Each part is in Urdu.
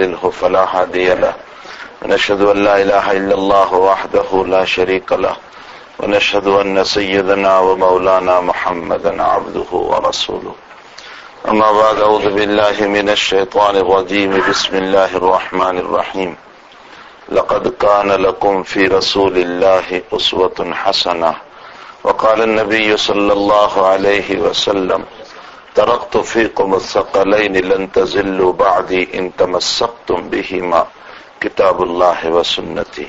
يضلله فلا هادي له. ونشهد أن لا إله إلا الله وحده لا شريك له. ونشهد أن سيدنا ومولانا محمدا عبده ورسوله. أما بعد، أعوذ بالله من الشيطان الرجيم. بسم الله الرحمن الرحيم. لقد كان لكم في رسول الله أسوة حسنة. وقال النبي صلى الله عليه وسلم تركت فيكم الثقلين لن تزلوا بعدي إن تمسكتم بهما كتاب الله وسنتي.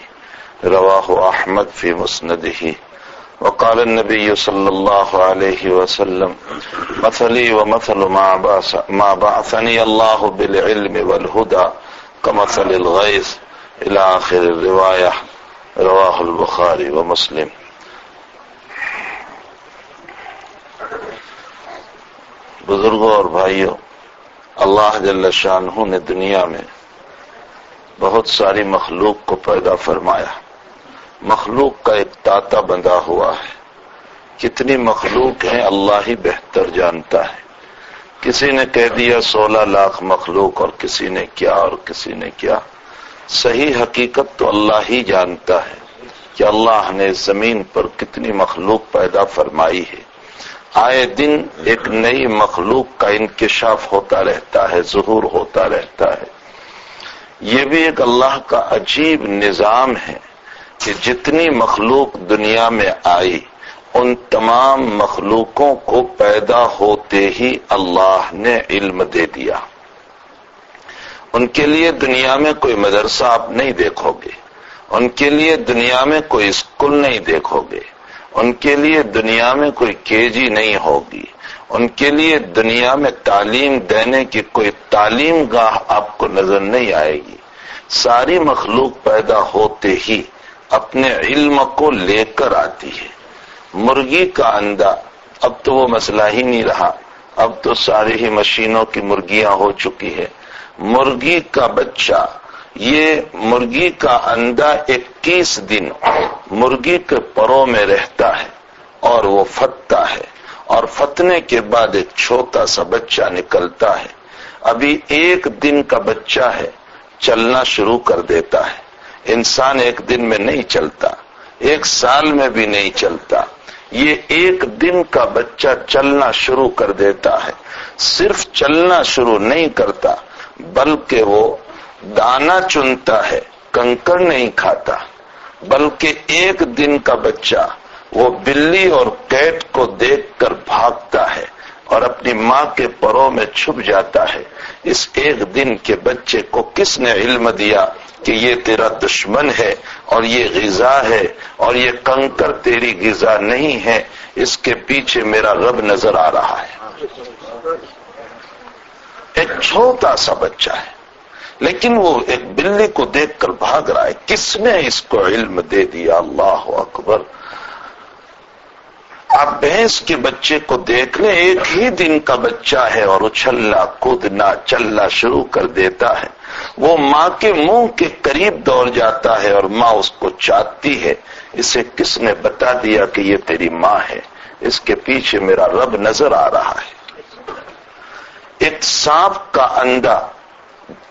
رواه أحمد في مسنده. وقال النبي صلى الله عليه وسلم، مثلي ومثل ما ما بعثني الله بالعلم والهدى كمثل الغيث. الى آخر الروایہ رواہ البخاری و بزرگوں اور بھائیوں، اللہ جل شاہ نے دنیا میں بہت ساری مخلوق کو پیدا فرمایا۔ مخلوق کا ایک تاتا بندھا ہوا ہے۔ کتنی مخلوق ہیں اللہ ہی بہتر جانتا ہے۔ کسی نے کہہ دیا سولہ لاکھ مخلوق اور کسی نے کیا اور کسی نے کیا۔ صحیح حقیقت تو اللہ ہی جانتا ہے کہ اللہ نے زمین پر کتنی مخلوق پیدا فرمائی ہے۔ آئے دن ایک نئی مخلوق کا انکشاف ہوتا رہتا ہے، ظہور ہوتا رہتا ہے۔ یہ بھی ایک اللہ کا عجیب نظام ہے کہ جتنی مخلوق دنیا میں آئی، ان تمام مخلوقوں کو پیدا ہوتے ہی اللہ نے علم دے دیا۔ ان کے لیے دنیا میں کوئی مدرسہ آپ نہیں دیکھو گے۔ ان کے لیے دنیا میں کوئی اسکول نہیں دیکھو گے۔ ان کے لیے دنیا میں کوئی کے جی نہیں ہوگی۔ ان کے لیے دنیا میں تعلیم دینے کی کوئی تعلیم گاہ آپ کو نظر نہیں آئے گی۔ ساری مخلوق پیدا ہوتے ہی اپنے علم کو لے کر آتی ہے۔ مرغی کا اندھا، اب تو وہ مسئلہ ہی نہیں رہا۔ اب تو ساری ہی مشینوں کی مرغیاں ہو چکی ہے مرغی کا بچہ یہ مرغی کا انڈا اکیس دن مرغی کے پروں میں رہتا ہے اور وہ فتتا ہے اور فتنے کے بعد ایک چھوٹا سا بچہ نکلتا ہے۔ ابھی ایک دن کا بچہ ہے، چلنا شروع کر دیتا ہے۔ انسان ایک دن میں نہیں چلتا، ایک سال میں بھی نہیں چلتا۔ یہ ایک دن کا بچہ چلنا شروع کر دیتا ہے۔ صرف چلنا شروع نہیں کرتا، بلکہ وہ دانا چنتا ہے کنکر نہیں کھاتا۔ بلکہ ایک دن کا بچہ وہ بلی اور کیٹ کو دیکھ کر بھاگتا ہے اور اپنی ماں کے پروں میں چھپ جاتا ہے۔ اس ایک دن کے بچے کو کس نے علم دیا کہ یہ تیرا دشمن ہے اور یہ غذا ہے اور یہ کنکر تیری غذا نہیں ہے؟ اس کے پیچھے میرا رب نظر آ رہا ہے۔ ایک چھوٹا سا بچہ ہے۔ لیکن وہ ایک بلی کو دیکھ کر بھاگ رہا ہے۔ کس نے اس کو علم دے دیا؟ اللہ اکبر۔ آپ بھینس کے بچے کو دیکھ لیں، ایک ہی دن کا بچہ ہے اور اچھلنا کودنا، چلنا شروع کر دیتا ہے۔ وہ ماں کے منہ کے قریب دوڑ جاتا ہے اور ماں اس کو چاہتی ہے۔ اسے کس نے بتا دیا کہ یہ تیری ماں ہے؟ اس کے پیچھے میرا رب نظر آ رہا ہے۔ ایک سانپ کا انڈا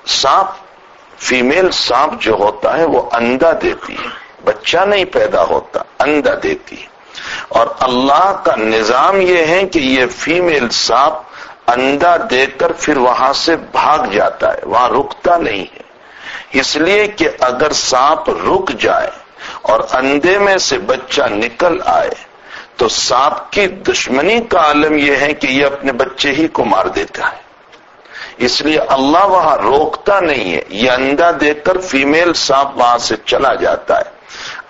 سانپ فیمیل سانپ جو ہوتا ہے، وہ انڈا دیتی ہے۔ بچہ نہیں پیدا ہوتا انڈا دیتی ہے۔ اور اللہ کا نظام یہ ہے کہ یہ فیمیل سانپ انڈا دے کر پھر وہاں سے بھاگ جاتا ہے، وہاں رکتا نہیں ہے۔ اس لیے کہ اگر سانپ رک جائے اور اندے میں سے بچہ نکل آئے، تو سانپ کی دشمنی کا عالم یہ ہے کہ یہ اپنے بچے ہی کو مار دیتا ہے۔ اس لیے اللہ وہاں روکتا نہیں ہے، یہ انڈا دے کر فیمیل سانپ وہاں سے چلا جاتا ہے۔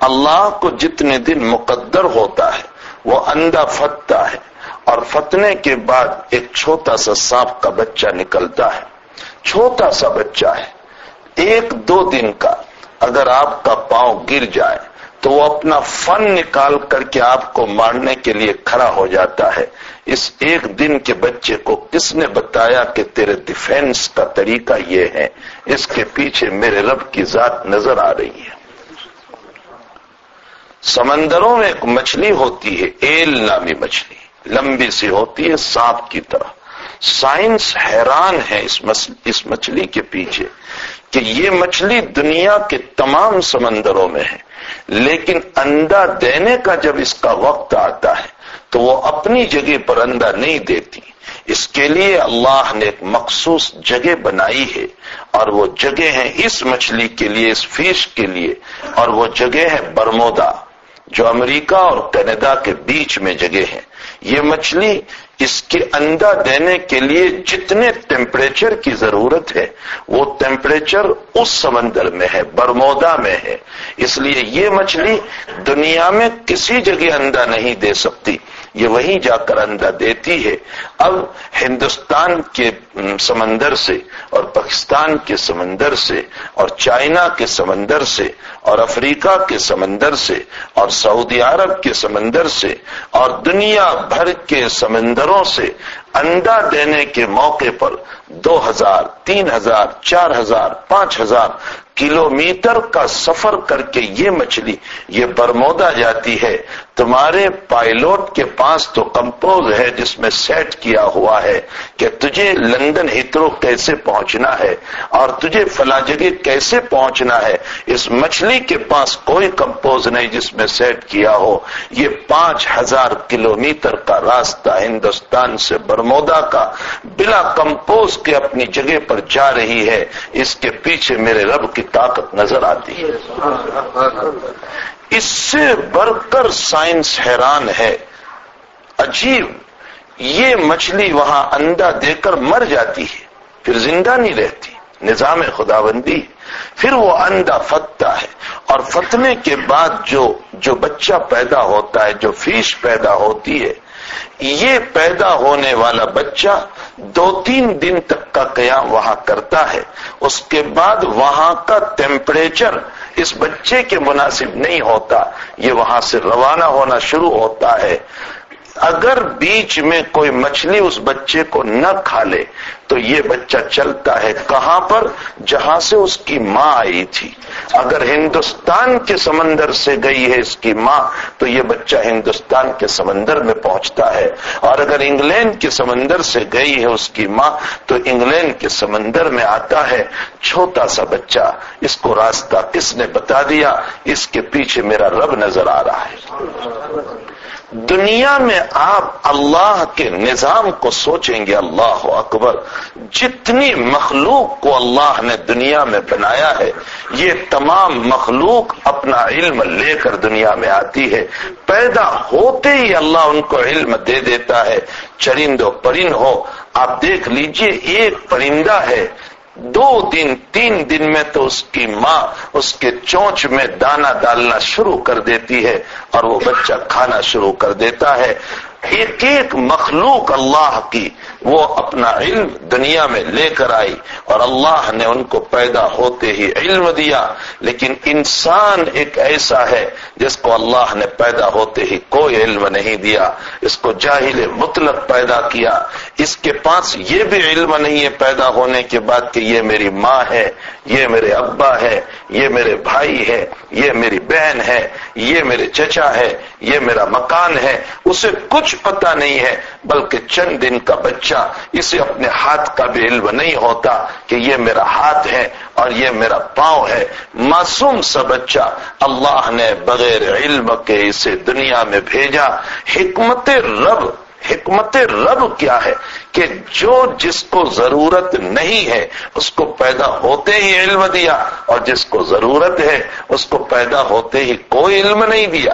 اللہ کو جتنے دن مقدر ہوتا ہے، وہ انڈا فتتا ہے۔ اور فتنے کے بعد ایک چھوٹا سا سانپ کا بچہ نکلتا ہے۔ چھوٹا سا بچہ ہے، ایک دو دن کا، اگر آپ کا پاؤں گر جائے۔ تو وہ اپنا فن نکال کر کے آپ کو مارنے کے لیے کھڑا ہو جاتا ہے۔ اس ایک دن کے بچے کو کس نے بتایا کہ تیرے ڈیفینس کا طریقہ یہ ہے۔ اس کے پیچھے میرے رب کی ذات نظر آ رہی ہے۔ سمندروں میں ایک مچھلی ہوتی ہے، ایل نامی مچھلی۔ لمبی سی ہوتی ہے سانپ کی طرح۔ سائنس حیران ہے اس مچھلی کے پیچھے کہ یہ مچھلی دنیا کے تمام سمندروں میں ہے۔ لیکن انڈا دینے کا جب اس کا وقت آتا ہے، تو وہ اپنی جگہ پر انڈا نہیں دیتی۔ اس کے لیے اللہ نے ایک مخصوص جگہ بنائی ہے، اور وہ جگہ ہے اس مچھلی کے لیے، اس فیش کے لیے، اور وہ جگہ ہے برمودا، جو امریکہ اور کینیڈا کے بیچ میں جگہ ہے۔ یہ مچھلی اس کے انڈا دینے کے لیے جتنے ٹیمپریچر کی ضرورت ہے، وہ ٹیمپریچر اس سمندر میں ہے، برمودا میں ہے۔ اس لیے یہ مچھلی دنیا میں کسی جگہ انڈا نہیں دے سکتی۔ یہ وہیں جا کر اندھا دیتی ہے۔ اب ہندوستان کے سمندر سے اور پاکستان کے سمندر سے اور چائنا کے سمندر سے اور افریقہ کے سمندر سے اور سعودی عرب کے سمندر سے اور دنیا بھر کے سمندروں سے انڈا دینے کے موقع پر دو ہزار، تین ہزار، چار ہزار، پانچ ہزار کلومیٹر کا سفر کر کے یہ مچھلی، یہ برمودا جاتی ہے۔ تمہارے پائلوٹ کے پاس تو کمپوز ہے جس میں سیٹ کیا ہوا ہے کہ تجھے لندن ہترو کیسے پہنچنا ہے اور تجھے فلاں جگہ کیسے پہنچنا ہے۔ اس مچھلی کے پاس کوئی کمپوز نہیں جس میں سیٹ کیا ہو۔ یہ پانچ ہزار کلومیٹر کا راستہ ہندوستان سے برمودا کا بلا کمپوز کے اپنی جگہ پر جا رہی ہے۔ اس کے پیچھے میرے رب کی طاقت نظر آتی ہے۔ اس سے بڑھ کر سائنس حیران ہے۔ عجیب، یہ مچھلی وہاں انڈا دے کر مر جاتی ہے۔ پھر زندہ نہیں رہتی۔ نظام خدا بندی پھر وہ انڈا فتتا ہے۔ اور فتنے کے بعد جو جو بچہ پیدا ہوتا ہے، جو فیش پیدا ہوتی ہے، یہ پیدا ہونے والا بچہ دو تین دن تک کا قیام وہاں کرتا ہے۔ اس کے بعد وہاں کا ٹیمپریچر اس بچے کے مناسب نہیں ہوتا۔ یہ وہاں سے روانہ ہونا شروع ہوتا ہے۔ اگر بیچ میں کوئی مچھلی اس بچے کو نہ کھا لے، تو یہ بچہ چلتا ہے کہاں پر؟ جہاں سے اس کی ماں آئی تھی۔ اگر ہندوستان کے سمندر سے گئی ہے اس کی ماں، تو یہ بچہ ہندوستان کے سمندر میں پہنچتا ہے۔ اور اگر انگلینڈ کے سمندر سے گئی ہے اس کی ماں، تو انگلینڈ کے سمندر میں آتا ہے چھوٹا سا بچہ۔ اس کو راستہ کس نے بتا دیا؟ اس کے پیچھے میرا رب نظر آ رہا ہے۔ دنیا میں آپ اللہ کے نظام کو سوچیں گے، اللہ اکبر۔ جتنی مخلوق کو اللہ نے دنیا میں بنایا ہے، یہ تمام مخلوق اپنا علم لے کر دنیا میں آتی ہے۔ پیدا ہوتے ہی اللہ ان کو علم دے دیتا ہے۔ چرند و پرند ہو، آپ دیکھ لیجیے، ایک پرندہ ہے۔ دو دن، تین دن میں تو اس کی ماں، اس کے چونچ میں دانا ڈالنا شروع کر دیتی ہے اور وہ بچہ کھانا شروع کر دیتا ہے۔ ایک ایک مخلوق اللہ کی وہ اپنا علم دنیا میں لے کر آئی اور اللہ نے ان کو پیدا ہوتے ہی علم دیا، لیکن انسان ایک ایسا ہے جس کو اللہ نے پیدا ہوتے ہی کوئی علم نہیں دیا، اس کو جاہل مطلق پیدا کیا۔ اس کے پاس یہ بھی علم نہیں ہے پیدا ہونے کے بعد کہ یہ میری ماں ہے یہ میرے ابا ہے، یہ میرے بھائی ہے، یہ میری بہن ہے، یہ میرے چچا ہے، یہ میرا مکان ہے۔ اسے کچھ پتا نہیں ہے، بلکہ چند دن کا بچہ اسے اپنے ہاتھ کا بھی علم نہیں ہوتا کہ یہ میرا ہاتھ ہے اور یہ میرا پاؤں ہے۔ معصوم سا بچہ اللہ نے بغیر علم کے اسے دنیا میں بھیجا۔ حکمت رب حکمت رب کیا ہے کہ جو جس کو ضرورت نہیں ہے، اس کو پیدا ہوتے ہی علم دیا اور جس کو ضرورت ہے، اس کو پیدا ہوتے ہی کوئی علم نہیں دیا۔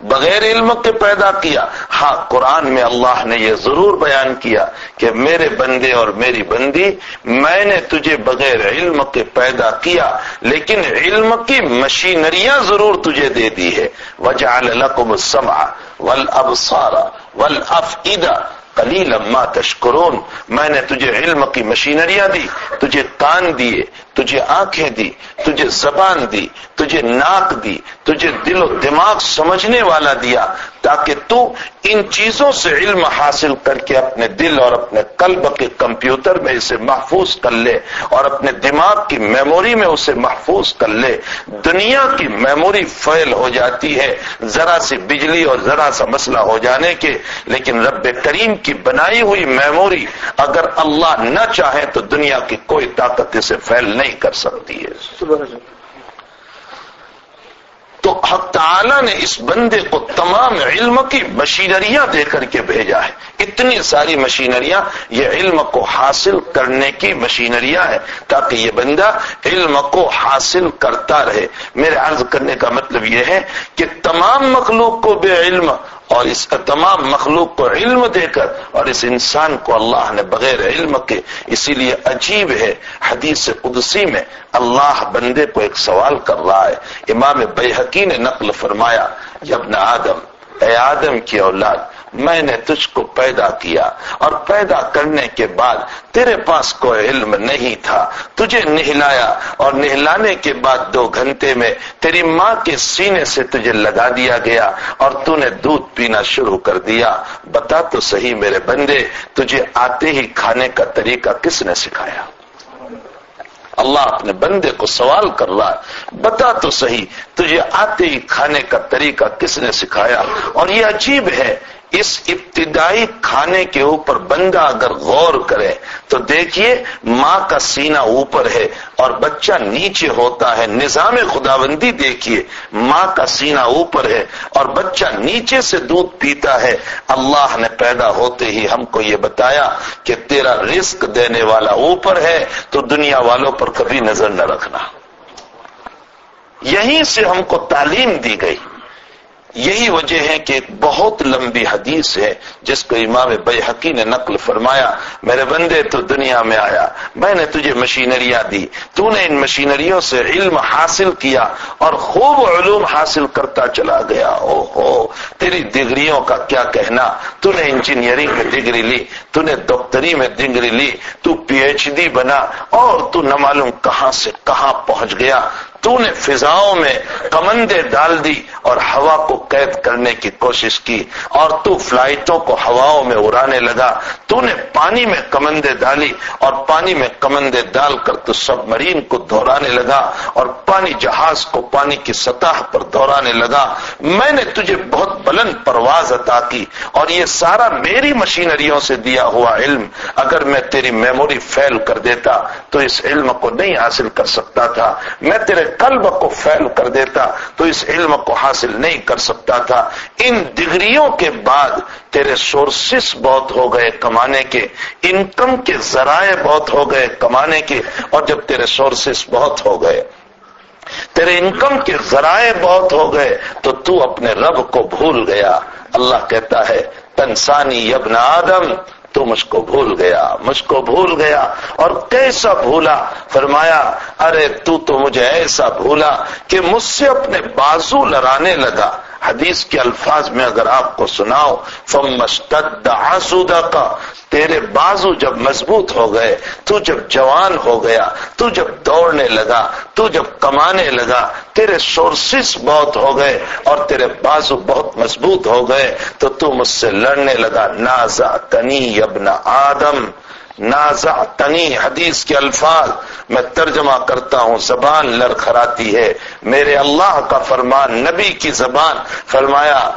بغیر علم کے پیدا کیا۔ ہاں قرآن میں اللہ نے یہ ضرور بیان کیا کہ میرے بندے اور میری بندی، میں نے تجھے بغیر علم کے پیدا کیا، لیکن علم کی مشینریاں ضرور تجھے دے دی ہے۔ وجہ لکم السمع والابصار والافئدہ قلیل اما تشکرون، میں نے تجھے علم کی مشینریاں دی، تجھے کان دیے، تجھے آنکھیں دی، تجھے زبان دی، تجھے ناک دی، تجھے دل و دماغ سمجھنے والا دیا تاکہ تو ان چیزوں سے علم حاصل کر کے اپنے دل اور اپنے قلب کے کمپیوٹر میں اسے محفوظ کر لے اور اپنے دماغ کی میموری میں اسے محفوظ کر لے۔ دنیا کی میموری فیل ہو جاتی ہے، ذرا سی بجلی اور ذرا سا مسئلہ ہو جانے کے، لیکن رب کریم کی بنائی ہوئی میموری اگر اللہ نہ چاہے تو دنیا کی کوئی طاقت اسے فیل نہیں کر سکتی ہے۔ تو حق تعالی نے اس بندے کو تمام علم کی مشینریاں دے کر کے بھیجا ہے۔ اتنی ساری مشینریاں یہ علم کو حاصل کرنے کی مشینریاں ہے تاکہ یہ بندہ علم کو حاصل کرتا رہے۔ میرے عرض کرنے کا مطلب یہ ہے کہ تمام مخلوق کو بے علم اور اس تمام مخلوق کو علم دے کر اور اس انسان کو اللہ نے بغیر علم کے اسی لیے عجیب ہے، حدیث قدسی میں اللہ بندے کو ایک سوال کر رہا ہے۔ امام بحقی نے نقل فرمایا ابن آدم، اے آدم کی اولاد میں نے تجھ کو پیدا کیا اور پیدا کرنے کے بعد تیرے پاس کوئی علم نہیں تھا۔ تجھے نہلایا اور نہلانے کے بعد دو گھنٹے میں تیری ماں کے سینے سے تجھے لگا دیا گیا اور تو نے دودھ پینا شروع کر دیا۔ بتا تو صحیح میرے بندے، تجھے آتے ہی کھانے کا طریقہ کس نے سکھایا؟ اللہ اپنے بندے کو سوال کر رہا ہے۔ بتا تو صحیح، تجھے آتے ہی کھانے کا طریقہ کس نے سکھایا؟ اور یہ عجیب ہے اس ابتدائی کھانے کے اوپر بندہ اگر غور کرے تو دیکھیے ماں کا سینہ اوپر ہے اور بچہ نیچے ہوتا ہے۔ نظام خداوندی دیکھیے، ماں کا سینہ اوپر ہے اور بچہ نیچے سے دودھ پیتا ہے۔ اللہ نے پیدا ہوتے ہی ہم کو یہ بتایا کہ تیرا رزق دینے والا اوپر ہے تو دنیا والوں پر کبھی نظر نہ رکھنا۔ یہیں سے ہم کو تعلیم دی گئی۔ یہی وجہ ہے کہ ایک بہت لمبی حدیث ہے جس کو امام بے نے نقل فرمایا، میرے بندے تو دنیا میں آیا، میں نے تجھے مشینریاں دی، تو نے ان مشینریوں سے علم حاصل کیا اور خوب علوم حاصل کرتا چلا گیا او ہو تیری ڈگریوں کا کیا کہنا؟ تو نے انجینئرنگ میں ڈگری لی، تو نے ڈاکٹری میں ڈگری لی، تو پی ایچ ڈی بنا اور تو نہ معلوم کہاں سے کہاں پہنچ گیا۔ تو نے فضاؤں میں کمندے ڈال دی اور ہوا کو قید کرنے کی کوشش کی اور تو فلائٹوں کو ہواؤں میں اڑانے لگا۔ تو نے پانی میں کمندے ڈالی اور پانی میں کمندے ڈال کر تو سب مرین کو دہرانے لگا اور پانی جہاز کو پانی کی سطح پر دہرانے لگا۔ میں نے تجھے بہت بلند پرواز عطا کی اور یہ سارا میری مشینریوں سے دیا ہوا علم۔ اگر میں تیری میموری فیل کر دیتا تو اس علم کو نہیں حاصل کر سکتا تھا۔ میں تیرے قلب کو فیل کر دیتا تو اس علم کو حاصل نہیں کر سکتا تھا۔ ان ڈگریوں کے بعد تیرے سورسز بہت ہو گئے کمانے کے انکم کے ذرائع بہت ہو گئے کمانے کے، اور جب تیرے سورسز بہت ہو گئے، تیرے انکم کے ذرائع بہت ہو گئے تو تو اپنے رب کو بھول گیا۔ اللہ کہتا ہے، تنسانی یبن آدم تو مجھ کو بھول گیا، مجھ کو بھول گیا اور کیسا بھولا؟ فرمایا، ارے تو تو مجھے ایسا بھولا کہ مجھ سے اپنے بازو لڑانے لگا۔ حدیث کے الفاظ میں اگر آپ کو سناؤ فمستد آسودہ کا تیرے بازو جب مضبوط ہو گئے، تو جب جوان ہو گیا، تو جب دوڑنے لگا، تو جب کمانے لگا، تیرے سورسز بہت ہو گئے اور تیرے بازو بہت مضبوط ہو گئے، تو تو مجھ سے لڑنے لگا نازا تنی ابن آدم نازا تنی حدیث کے الفاظ میں ترجمہ کرتا ہوں، زبان لڑکھراتی ہے۔ میرے اللہ کا فرمان، نبی کی زبان، فرمایا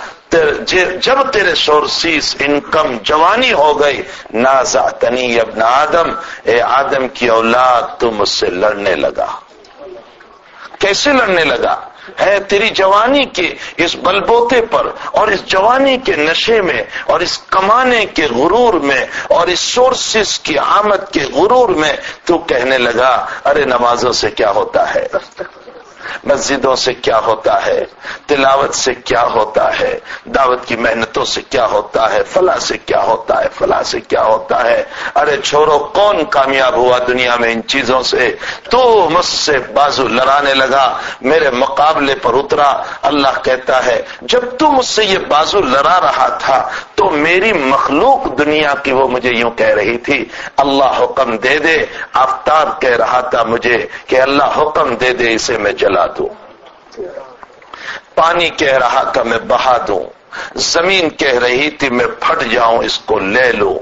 جب تیرے سورسیز انکم جوانی ہو گئی نازا تنی ابن آدم، اے آدم کی اولاد تم اس سے لڑنے لگا۔ کیسے لڑنے لگا؟ ہے تیری جوانی کے اس بلبوتے پر اور اس جوانی کے نشے میں اور اس کمانے کے غرور میں اور اس سورسز کی آمد کے غرور میں تو کہنے لگا ارے نمازوں سے کیا ہوتا ہے؟ مسجدوں سے کیا ہوتا ہے؟ تلاوت سے کیا ہوتا ہے؟ دعوت کی محنتوں سے کیا ہوتا ہے؟ فلاں سے کیا ہوتا ہے؟ فلاں سے کیا ہوتا ہے؟ ارے چھوڑو، کون کامیاب ہوا دنیا میں ان چیزوں سے؟ تو مجھ سے بازو لڑانے لگا، میرے مقابلے پر اترا۔ اللہ کہتا ہے، جب تو مجھ سے یہ بازو لڑا رہا تھا، تو میری مخلوق دنیا کی وہ مجھے یوں کہہ رہی تھی، اللہ حکم دے دے۔ آفتاب کہہ رہا تھا مجھے کہ اللہ حکم دے دے، اسے میں جلا دوں۔ پانی کہہ رہا تھا میں بہا دوں۔ زمین کہہ رہی تھی میں پھٹ جاؤں، اس کو لے لو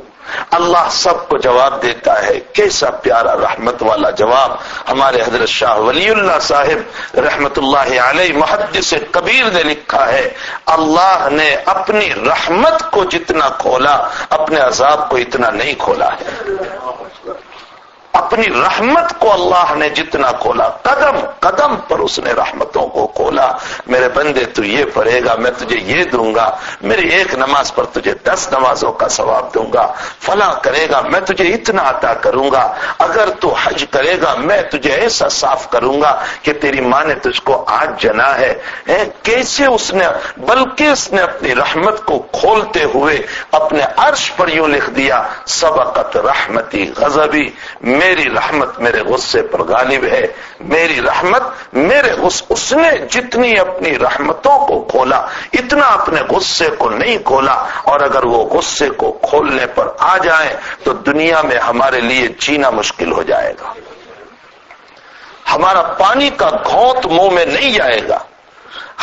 اللہ سب کو جواب دیتا ہے، کیسا پیارا رحمت والا جواب۔ ہمارے حضرت شاہ ولی اللہ صاحب رحمت اللہ علیہ محدث کبیر نے لکھا ہے، اللہ نے اپنی رحمت کو جتنا کھولا، اپنے عذاب کو اتنا نہیں کھولا ہے۔ اپنی رحمت کو اللہ نے جتنا کھولا، قدم قدم پر اس نے رحمتوں کو کھولا۔ میرے بندے، تو یہ پڑھے گا، میں تجھے یہ دوں گا۔ میری ایک نماز پر تجھے دس نمازوں کا ثواب دوں گا۔ فلاں کرے گا، میں تجھے اتنا عطا کروں گا۔ اگر تو حج کرے گا، میں تجھے ایسا صاف کروں گا کہ تیری ماں نے تجھ کو آج جنا ہے۔ کیسے اس نے، بلکہ اس نے اپنی رحمت کو کھولتے ہوئے اپنے عرش پر یوں لکھ دیا، سبقت رحمتی غزبی میری رحمت میرے غصے پر غالب ہے۔ میری رحمت میرے غص... اس نے جتنی اپنی رحمتوں کو کھولا، اتنا اپنے غصے کو نہیں کھولا۔ اور اگر وہ غصے کو کھولنے پر آ جائیں تو دنیا میں ہمارے لیے جینا مشکل ہو جائے گا۔ ہمارا پانی کا گھونت منہ میں نہیں جائے گا۔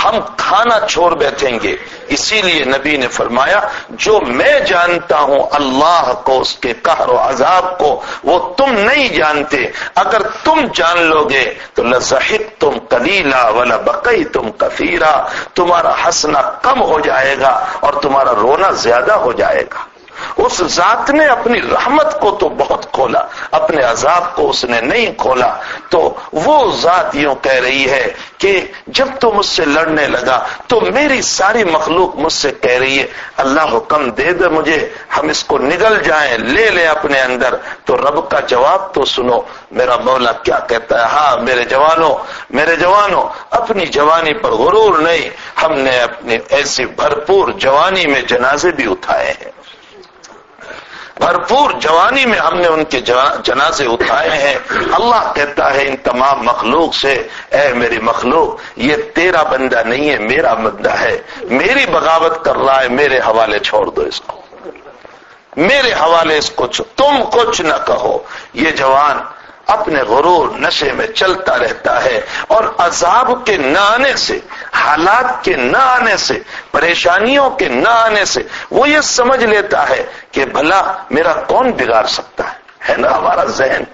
ہم کھانا چھوڑ بیٹھیں گے۔ اسی لیے نبی نے فرمایا، جو میں جانتا ہوں اللہ کو، اس کے قہر و عذاب کو، وہ تم نہیں جانتے۔ اگر تم جان لو گے، تو لذہق تم کلیلا ولا بقئی تم کثیرا۔ تمہارا ہنسنا کم ہو جائے گا اور تمہارا رونا زیادہ ہو جائے گا۔ اس ذات نے اپنی رحمت کو تو بہت کھولا، اپنے عذاب کو اس نے نہیں کھولا۔ تو وہ ذات یوں کہہ رہی ہے کہ جب تو مجھ سے لڑنے لگا تو میری ساری مخلوق مجھ سے کہہ رہی ہے، اللہ حکم دے دے مجھے، ہم اس کو نگل جائیں، لے لیں اپنے اندر۔ تو رب کا جواب تو سنو، میرا مولا کیا کہتا ہے؟ ہاں میرے جوانوں میرے جوانوں، اپنی جوانی پر غرور نہیں، ہم نے اپنی ایسی بھرپور جوانی میں جنازے بھی اٹھائے ہیں۔ بھرپور جوانی میں ہم نے ان کے جنازے اٹھائے ہیں۔ اللہ کہتا ہے ان تمام مخلوق سے، اے میری مخلوق، یہ تیرا بندہ نہیں ہے، میرا بندہ ہے۔ میری بغاوت کر رہا ہے، میرے حوالے چھوڑ دو اس کو۔ میرے حوالے اس کو تم کچھ نہ کہو۔ یہ جوان اپنے غرور نشے میں چلتا رہتا ہے اور عذاب کے نہ آنے سے، حالات کے نہ آنے سے، پریشانیوں کے نہ آنے سے وہ یہ سمجھ لیتا ہے کہ بھلا میرا کون بگاڑ سکتا ہے؟ ہے نا ہمارا ذہن؟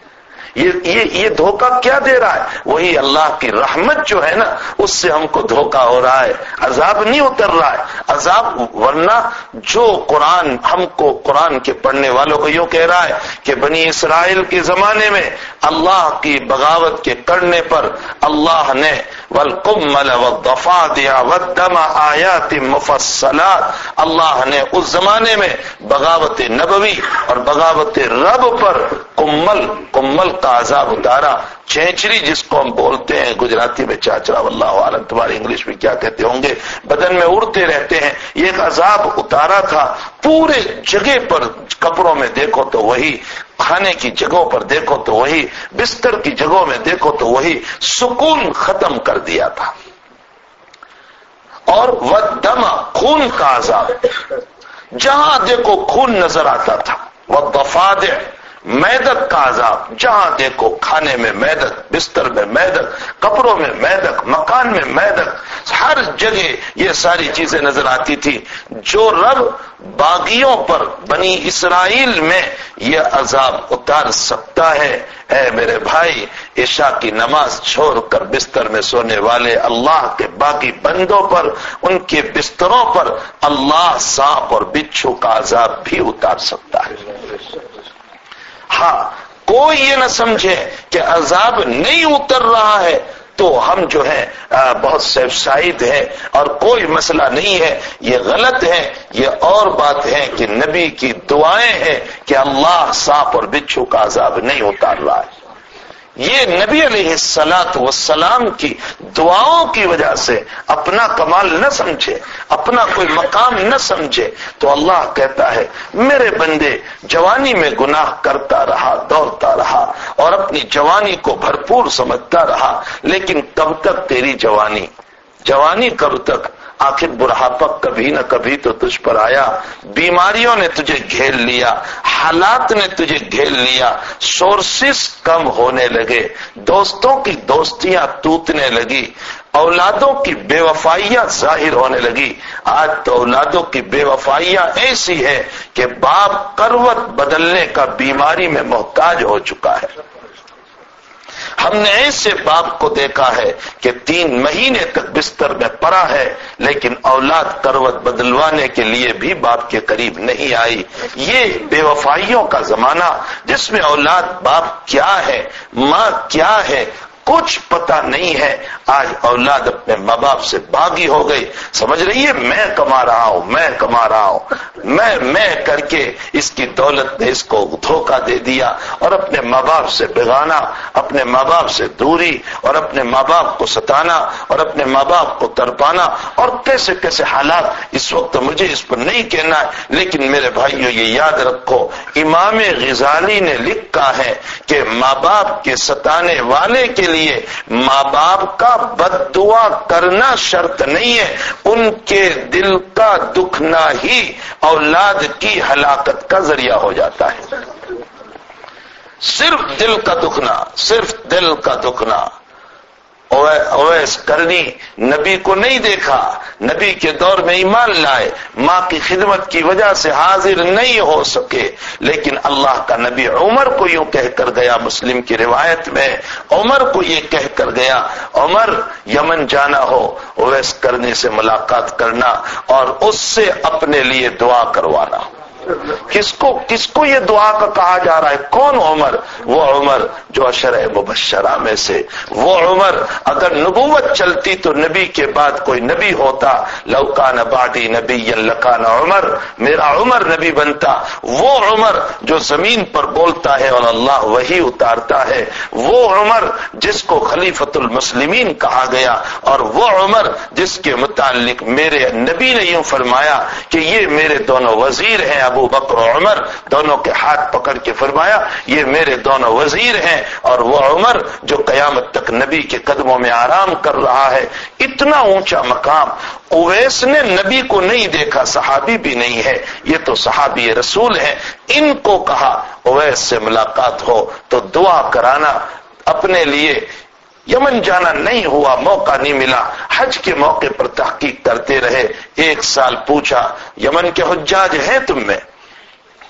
یہ یہ یہ دھوکہ کیا دے رہا ہے؟ وہی اللہ کی رحمت جو ہے نا، اس سے ہم کو دھوکہ ہو رہا ہے۔ عذاب نہیں اتر رہا ہے۔ عذاب، ورنہ جو قرآن، ہم کو قرآن کے پڑھنے والوں کو یوں کہہ رہا ہے کہ بنی اسرائیل کے زمانے میں اللہ کی بغاوت کے کرنے پر اللہ نے والقمل والضفادع والدم آیات مفصلات۔ اللہ نے اس زمانے میں بغاوت نبوی اور بغاوت رب پر کمل کمل کا عذاب اتارا۔ چینچری جس کو ہم بولتے ہیں، گجراتی میں چاچرا، واللہ عالم تمہاری انگلش میں کیا کہتے ہوں گے؟ بدن میں اڑتے رہتے ہیں۔ یہ ایک عذاب اتارا تھا۔ پورے جگہ پر کپڑوں میں دیکھو تو وہی کھانے کی جگہوں پر دیکھو تو وہی، بستر کی جگہوں میں دیکھو تو وہی سکون ختم کر دیا تھا۔ اور وہ دما خون کا عذاب۔ جہاں دیکھو خون نظر آتا تھا۔ وہ دفاد میدک کا عذاب جہاں دیکھو کھانے میں میدک، بستر میں میدک، کپڑوں میں میدک، مکان میں میدک، ہر جگہ یہ ساری چیزیں نظر آتی تھی جو رب باغیوں پر بنی اسرائیل میں یہ عذاب اتار سکتا ہے۔ اے میرے بھائی، عشاء کی نماز چھوڑ کر بستر میں سونے والے اللہ کے باقی بندوں پر، ان کے بستروں پر اللہ سانپ اور بچھو کا عذاب بھی اتار سکتا ہے۔ ہاں کوئی یہ نہ سمجھے کہ عذاب نہیں اتر رہا ہے، تو ہم جو ہے بہت سیف شاہد ہے اور کوئی مسئلہ نہیں ہے۔ یہ غلط ہے، یہ اور بات ہے کہ نبی کی دعائیں ہیں کہ اللہ صاف اور بچھو کا عذاب نہیں اتار رہا ہے۔ یہ نبی علیہ السلاط وسلام کی دعاؤں کی وجہ سے اپنا کمال نہ سمجھے، اپنا کوئی مقام نہ سمجھے، تو اللہ کہتا ہے، میرے بندے، جوانی میں گناہ کرتا رہا، دوڑتا رہا، اور اپنی جوانی کو بھرپور سمجھتا رہا، لیکن کب تک تیری جوانی؟ جوانی کب تک؟ آخر بڑھاپا کبھی نہ کبھی تو تجھ پر آیا۔ بیماریوں نے تجھے گھیر لیا، حالات نے تجھے گھیر لیا۔ سورسز کم ہونے لگے، دوستوں کی دوستیاں ٹوٹنے لگی۔ اولادوں کی بے وفائیاں ظاہر ہونے لگی۔ آج تو اولادوں کی بے وفائیاں ایسی ہے کہ باپ کروت بدلنے کا بیماری میں محتاج ہو چکا ہے۔ ہم نے ایسے باپ کو دیکھا ہے کہ تین مہینے تک بستر میں پڑا ہے، لیکن اولاد کروت بدلوانے کے لیے بھی باپ کے قریب نہیں آئی۔ یہ بے وفائیوں کا زمانہ، جس میں اولاد باپ کیا ہے، ماں کیا ہے کچھ پتا نہیں ہے۔ آج اولاد اپنے ماں باپ سے باغی ہو گئی۔ سمجھ رہی ہے؟ میں کما رہا ہوں، میں کما رہا ہوں۔ میں میں کر کے اس کی دولت نے اس کو دھوکہ دے دیا اور اپنے ماں باپ سے بگانا اپنے ماں باپ سے دوری اور اپنے ماں باپ کو ستانا اور اپنے ماں باپ کو ترپانا اور کیسے کیسے حالات۔ اس وقت مجھے اس پر نہیں کہنا ہے، لیکن میرے بھائیوں یہ یاد رکھو، امام غزالی نے لکھا ہے کہ ماں باپ کے ستانے والے کے لیے ماں باپ کا بد دعا کرنا شرط نہیں ہے۔ ان کے دل کا دکھنا ہی اولاد کی ہلاکت کا ذریعہ ہو جاتا ہے۔ صرف دل کا دکھنا، صرف دل کا دکھنا۔ اویس کرنی نبی کو نہیں دیکھا، نبی کے دور میں ایمان لائے، ماں کی خدمت کی وجہ سے حاضر نہیں ہو سکے۔ لیکن اللہ کا نبی عمر کو یوں کہہ کر گیا مسلم کی روایت میں، عمر کو یہ کہہ کر گیا، عمر، یمن جانا ہو اویس کرنی سے ملاقات کرنا اور اس سے اپنے لیے دعا کروانا کس کو کس کو یہ دعا کا کہا جا رہا ہے؟ کون عمر؟ وہ عمر جو اشر مبشرہ میں سے۔ وہ عمر اگر نبوت چلتی تو نبی کے بعد کوئی نبی ہوتا۔ لوکان بادی نبی لکان عمر۔ میرا عمر نبی بنتا۔ وہ عمر جو زمین پر بولتا ہے اور اللہ وہی اتارتا ہے۔ وہ عمر جس کو خلیفت المسلمین کہا گیا۔ اور وہ عمر جس کے متعلق میرے نبی نے یوں فرمایا کہ یہ میرے دونوں وزیر ہیں۔ ابو بکر و عمر دونوں کے ہاتھ پکڑ کے فرمایا، یہ میرے دونوں وزیر ہیں اور وہ عمر جو قیامت تک نبی کے قدموں میں آرام کر رہا ہے، اتنا اونچا مقام۔ اویس نے نبی کو نہیں دیکھا، صحابی بھی نہیں ہے، یہ تو صحابی رسول ہے ان کو کہا، اویس سے ملاقات ہو تو دعا کرانا، اپنے لیے یمن جانا نہیں ہوا، موقع نہیں ملا۔ حج کے موقع پر تحقیق کرتے رہے۔ ایک سال پوچھا، یمن کے حجاج ہیں تم میں؟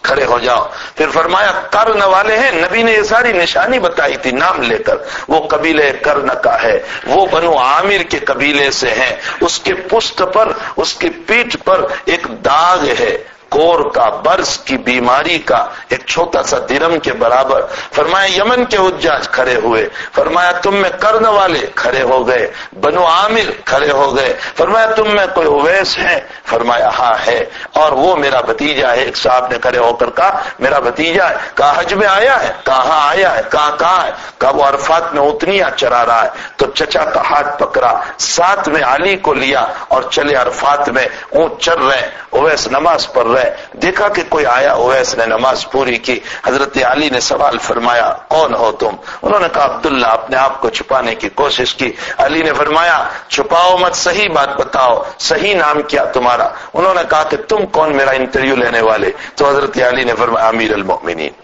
کھڑے ہو جاؤ۔ پھر فرمایا کرن والے ہیں، نبی نے یہ ساری نشانی بتائی تھی، نام لے کر۔ وہ قبیلے کرن کا ہے۔ وہ بنو عامر کے قبیلے سے ہیں۔ اس کے پشت پر، اس کی پیٹھ پر ایک داغ ہے۔ کور کا، برس کی بیماری کا ایک چھوٹا سا درم کے برابر۔ فرمایا، یمن کے حجاج کھڑے ہوئے۔ فرمایا، تم میں کرن والے کھڑے ہو گئے، بنو عامر کھڑے ہو گئے۔ فرمایا، تم میں کوئی اویس ہے؟ فرمایا ہاں ہے۔ اور وہ میرا بھتیجا ہے۔ ایک صاحب نے کھڑے ہو کر کہا، میرا بھتیجا ہے کہا حج میں آیا ہے؟ کہاں آیا ہے؟ کہاں کہاں ہے؟ کہا، وہ عرفات میں اتنیا چرا رہا ہے۔ تو چچا کا ہاتھ پکڑا، ساتھ میں علی کو لیا اور چلے عرفات میں اونٹ چل رہے۔ اویس نماز پڑھ رہے۔ دیکھا کہ کوئی آیا اویس نے نماز پوری کی۔ حضرت علی نے سوال فرمایا، کون ہو تم؟ انہوں نے کہا، عبداللہ، اپنے آپ کو چھپانے کی کوشش کی۔ علی نے فرمایا، چھپاؤ مت، صحیح بات بتاؤ، صحیح نام کیا تمہارا۔ انہوں نے کہا کہ تم کون میرا انٹرویو لینے والے؟ تو حضرت علی نے فرمایا، امیر المؤمنین۔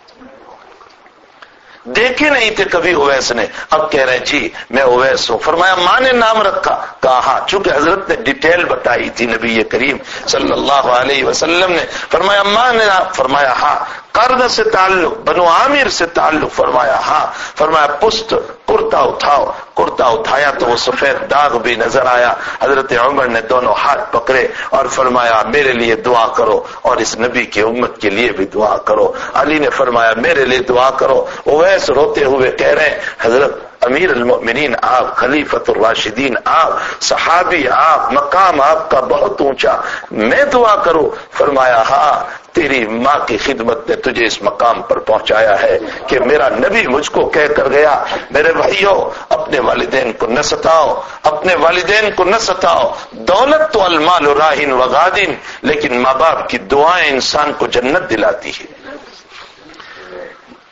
دیکھے نہیں تھے کبھی اویس نے۔ اب کہہ رہے جی میں اویس ہوں۔ فرمایا، ماں نے نام رکھا۔ کہا ہاں چونکہ حضرت نے ڈیٹیل بتائی تھی نبی کریم صلی اللہ علیہ وسلم نے۔ فرمایا، ماں نے فرمایا ہاں قرض سے تعلق، بنو عامر سے تعلق فرمایا ہاں فرمایا، پست، کرتا اٹھاؤ، کرتا اٹھایا تو وہ سفید داغ بھی نظر آیا، حضرت عمر نے دونوں ہاتھ پکڑے اور فرمایا، میرے لیے دعا کرو اور اس نبی کی امت کے لیے بھی دعا کرو۔ علی نے فرمایا، میرے لیے دعا کرو۔ اویس روتے ہوئے کہہ رہے حضرت امیر المؤمنین، آپ خلیفت الراشدین، آپ صحابی، آپ مقام آپ کا بہت اونچا۔ میں دعا کروں، فرمایا ہاں تیری ماں کی خدمت نے تجھے اس مقام پر پہنچایا ہے کہ میرا نبی مجھ کو کہہ کر گیا، میرے بھائیوں، اپنے والدین کو نہ ستاؤ، اپنے والدین کو نہ ستاؤ۔ دولت تو المال راہین وغادین لیکن ماں باپ کی دعائیں انسان کو جنت دلاتی ہے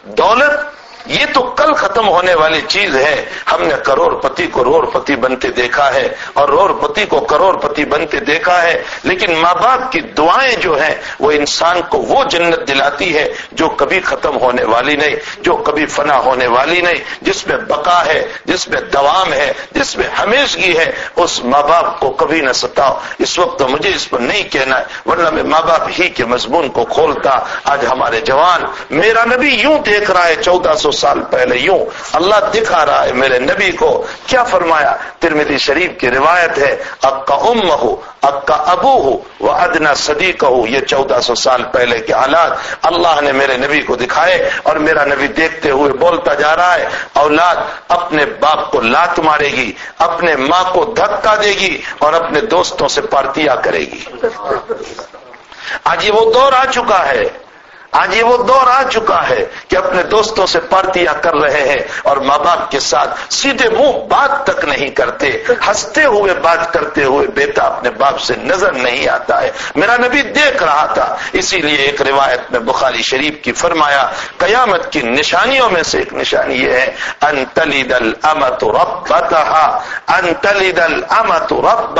دولت یہ تو کل ختم ہونے والی چیز ہے۔ ہم نے کروڑ پتی کو روڑ پتی بنتے دیکھا ہے اور روڑ پتی کو کروڑ پتی بنتے دیکھا ہے۔ لیکن ماں باپ کی دعائیں جو ہیں، وہ انسان کو وہ جنت دلاتی ہے جو کبھی ختم ہونے والی نہیں، جو کبھی فنا ہونے والی نہیں۔ جس میں بقا ہے، جس میں دوام ہے، جس میں ہمیشگی ہے، اس ماں باپ کو کبھی نہ ستاؤ۔ اس وقت تو مجھے اس پر نہیں کہنا ہے، ورنہ میں ماں باپ ہی کے مضمون کو کھولتا۔ آج ہمارے جوان، میرا نبی یوں دیکھ رہا ہے، چودہ سو سال پہلے یوں اللہ دکھا رہا ہے میرے نبی کو۔ کیا فرمایا؟ ترمیدی شریف کی روایت ہے، اکا ام ہو اکا ابو ہو وہ ادنا صدی ہو یہ چودہ سو سال پہلے کے حالات اللہ نے میرے نبی کو دکھائے اور میرا نبی دیکھتے ہوئے بولتا جا رہا ہے، اولاد اپنے باپ کو لات مارے گی، اپنے ماں کو دھکا دے گی اور اپنے دوستوں سے پارتیاں کرے گی۔ آج یہ وہ دور آ چکا ہے۔ آج یہ وہ دور آ چکا ہے کہ اپنے دوستوں سے پارتیاں کر رہے ہیں اور ماں باپ کے ساتھ سیدھے منہ بات تک نہیں کرتے، ہنستے ہوئے بات کرتے ہوئے بیٹا اپنے باپ سے نظر نہیں آتا ہے۔ میرا نبی دیکھ رہا تھا، اسی لیے ایک روایت میں بخاری شریف کی فرمایا، قیامت کی نشانیوں میں سے ایک نشانی یہ ہے انتلی دل امت رب انتلی دل امت رب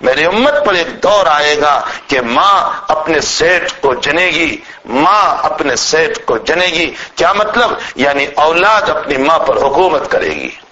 میری امت پر ایک دور آئے گا کہ ماں اپنے سیٹ کو جنے گی ماں اپنے سیٹ کو جنے گی، کیا مطلب؟ یعنی اولاد اپنی ماں پر حکومت کرے گی۔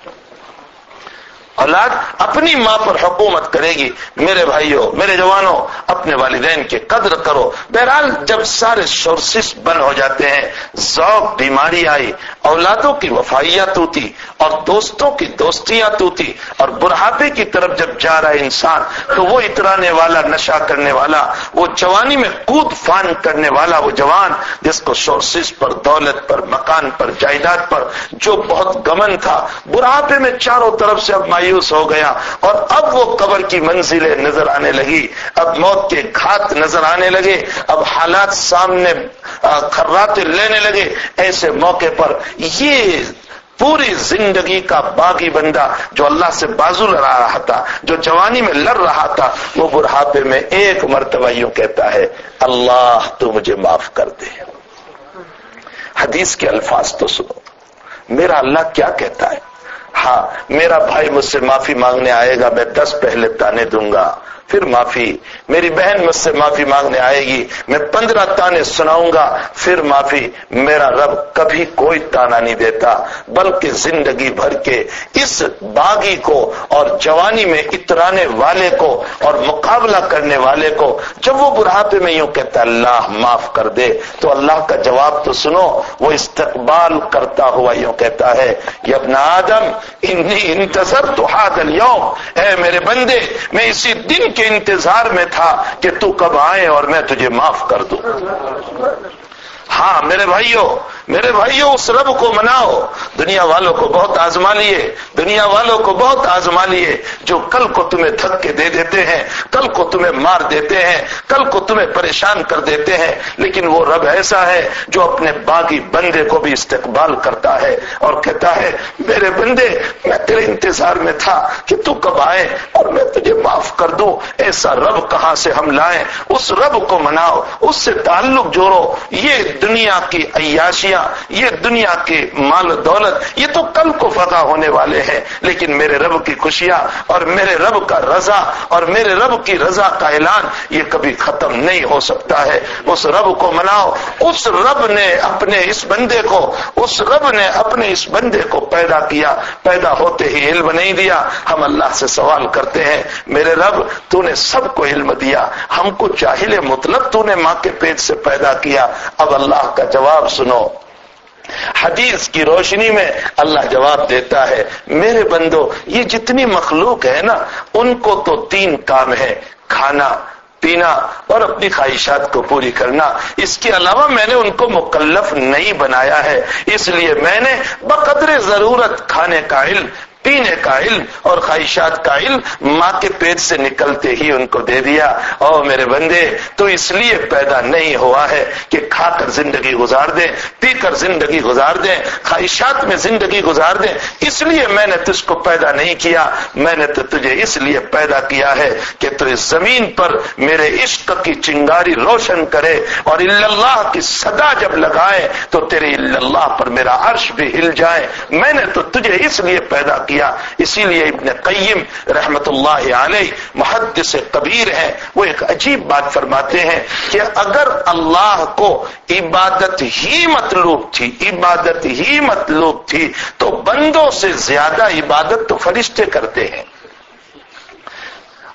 اولاد اپنی ماں پر حکومت کرے گی۔ میرے بھائیوں میرے جوانوں اپنے والدین کے قدر کرو۔ بہرحال جب سارے سورسز بند ہو جاتے ہیں، ذوق، بیماری آئی، اولادوں کی وفائیاں توتی اور دوستوں کی دوستیاں توتی اور بڑھاپے کی طرف جب جا رہا ہے انسان، تو وہ اترانے والا، نشہ کرنے والا، وہ جوانی میں کود فان کرنے والا، وہ جوان جس کو سورسز پر، دولت پر، مکان پر، جائیداد پر، جو بہت گمن تھا، بڑھاپے میں چاروں طرف سے اب مایوس ہو گیا اور اب وہ قبر کی منزلیں نظر آنے لگی۔ اب موت کے گھات نظر آنے لگے۔ اب حالات سامنے خراتے لینے لگے۔ ایسے موقع پر یہ پوری زندگی کا باغی بندہ جو اللہ سے بازو لڑا رہا تھا، جو جوانی میں لڑ رہا تھا، وہ بڑھاپے میں ایک مرتبہ یوں کہتا ہے، اللہ تو مجھے معاف کر دے۔ حدیث کے الفاظ تو سنو۔ میرا اللہ کیا کہتا ہے؟ ہاں میرا بھائی مجھ سے معافی مانگنے آئے گا، میں دس پہلے تانے دوں گا۔ پھر معافی۔ میری بہن مجھ سے معافی مانگنے آئے گی۔ میں پندرہ تانے سناؤں گا۔ پھر معافی۔ میرا رب کبھی کوئی تانا نہیں دیتا، بلکہ زندگی بھر کے اس باغی کو اور جوانی میں اترانے والے کو اور مقابلہ کرنے والے کو۔ جب وہ بڑھاپے میں یوں کہتا، اللہ معاف کر دے۔ تو اللہ کا جواب تو سنو، وہ استقبال کرتا ہوا یوں کہتا ہے یہ اپنا آدم، انی انتظر تو اليوم۔ اے میرے بندے، میں اسی دن کے انتظار میں تھا کہ تو کب آئے اور میں تجھے معاف کر دوں۔ ہاں میرے بھائیوں میرے بھائیوں اس رب کو مناؤ۔ دنیا والوں کو بہت آزما لیے دنیا والوں کو بہت آزما لیے جو کل کو تمہیں دھکے دے دیتے ہیں، کل کو تمہیں مار دیتے ہیں، کل کو تمہیں پریشان کر دیتے ہیں۔ لیکن وہ رب ایسا ہے جو اپنے باغی بندے کو بھی استقبال کرتا ہے اور کہتا ہے، میرے بندے، میں تیرے انتظار میں تھا کہ تو کب آئے اور میں تجھے معاف کر دوں۔ ایسا رب کہاں سے ہم لائیں؟ اس رب کو مناؤ، اس سے تعلق جوڑو۔ یہ دنیا کی عیاشیاں یہ دنیا کے مال و دولت، یہ تو کل کو فتح ہونے والے ہیں، لیکن میرے رب کی خوشیاں اور میرے رب کا رضا اور میرے رب کی رضا کا اعلان یہ کبھی ختم نہیں ہو سکتا ہے۔ اس رب کو مناؤ، اس رب نے اپنے اس بندے کو، اس رب نے اپنے اس بندے کو پیدا کیا۔ پیدا ہوتے ہی علم نہیں دیا۔ ہم اللہ سے سوال کرتے ہیں، میرے رب تو نے سب کو علم دیا۔ ہم کو چاہیے مطلب تو نے ماں کے پیٹ سے پیدا کیا۔ اب اللہ اللہ کا جواب سنو۔ حدیث کی روشنی میں اللہ جواب دیتا ہے، میرے بندو، یہ جتنی مخلوق ہے نا، ان کو تو تین کام ہے کھانا، پینا اور اپنی خواہشات کو پوری کرنا۔ اس کے علاوہ میں نے ان کو مکلف نہیں بنایا ہے، اس لیے میں نے بقدر ضرورت کھانے کا علم پینے کا علم اور خواہشات کا علم ماں کے پیٹ سے نکلتے ہی ان کو دے دیا۔ او میرے بندے، تو اس لیے پیدا نہیں ہوا ہے کہ کھا کر زندگی گزار دیں پی کر زندگی گزار دیں خواہشات میں زندگی گزار دیں اس لیے میں نے تجھ کو پیدا نہیں کیا، میں نے تو تجھے اس لیے پیدا کیا ہے کہ تو اس زمین پر میرے عشق کی چنگاری روشن کرے اور اللہ کی صدا جب لگائے تو تیرے اللہ پر میرا عرش بھی ہل جائے۔ میں نے تو تجھے اس لیے پیدا کیا اسی لیے ابن قیم رحمت اللہ علیہ محدث کبیر ہیں، وہ ایک عجیب بات فرماتے ہیں کہ اگر اللہ کو عبادت ہی مطلوب تھی، عبادت ہی مطلوب تھی، تو بندوں سے زیادہ عبادت تو فرشتے کرتے ہیں۔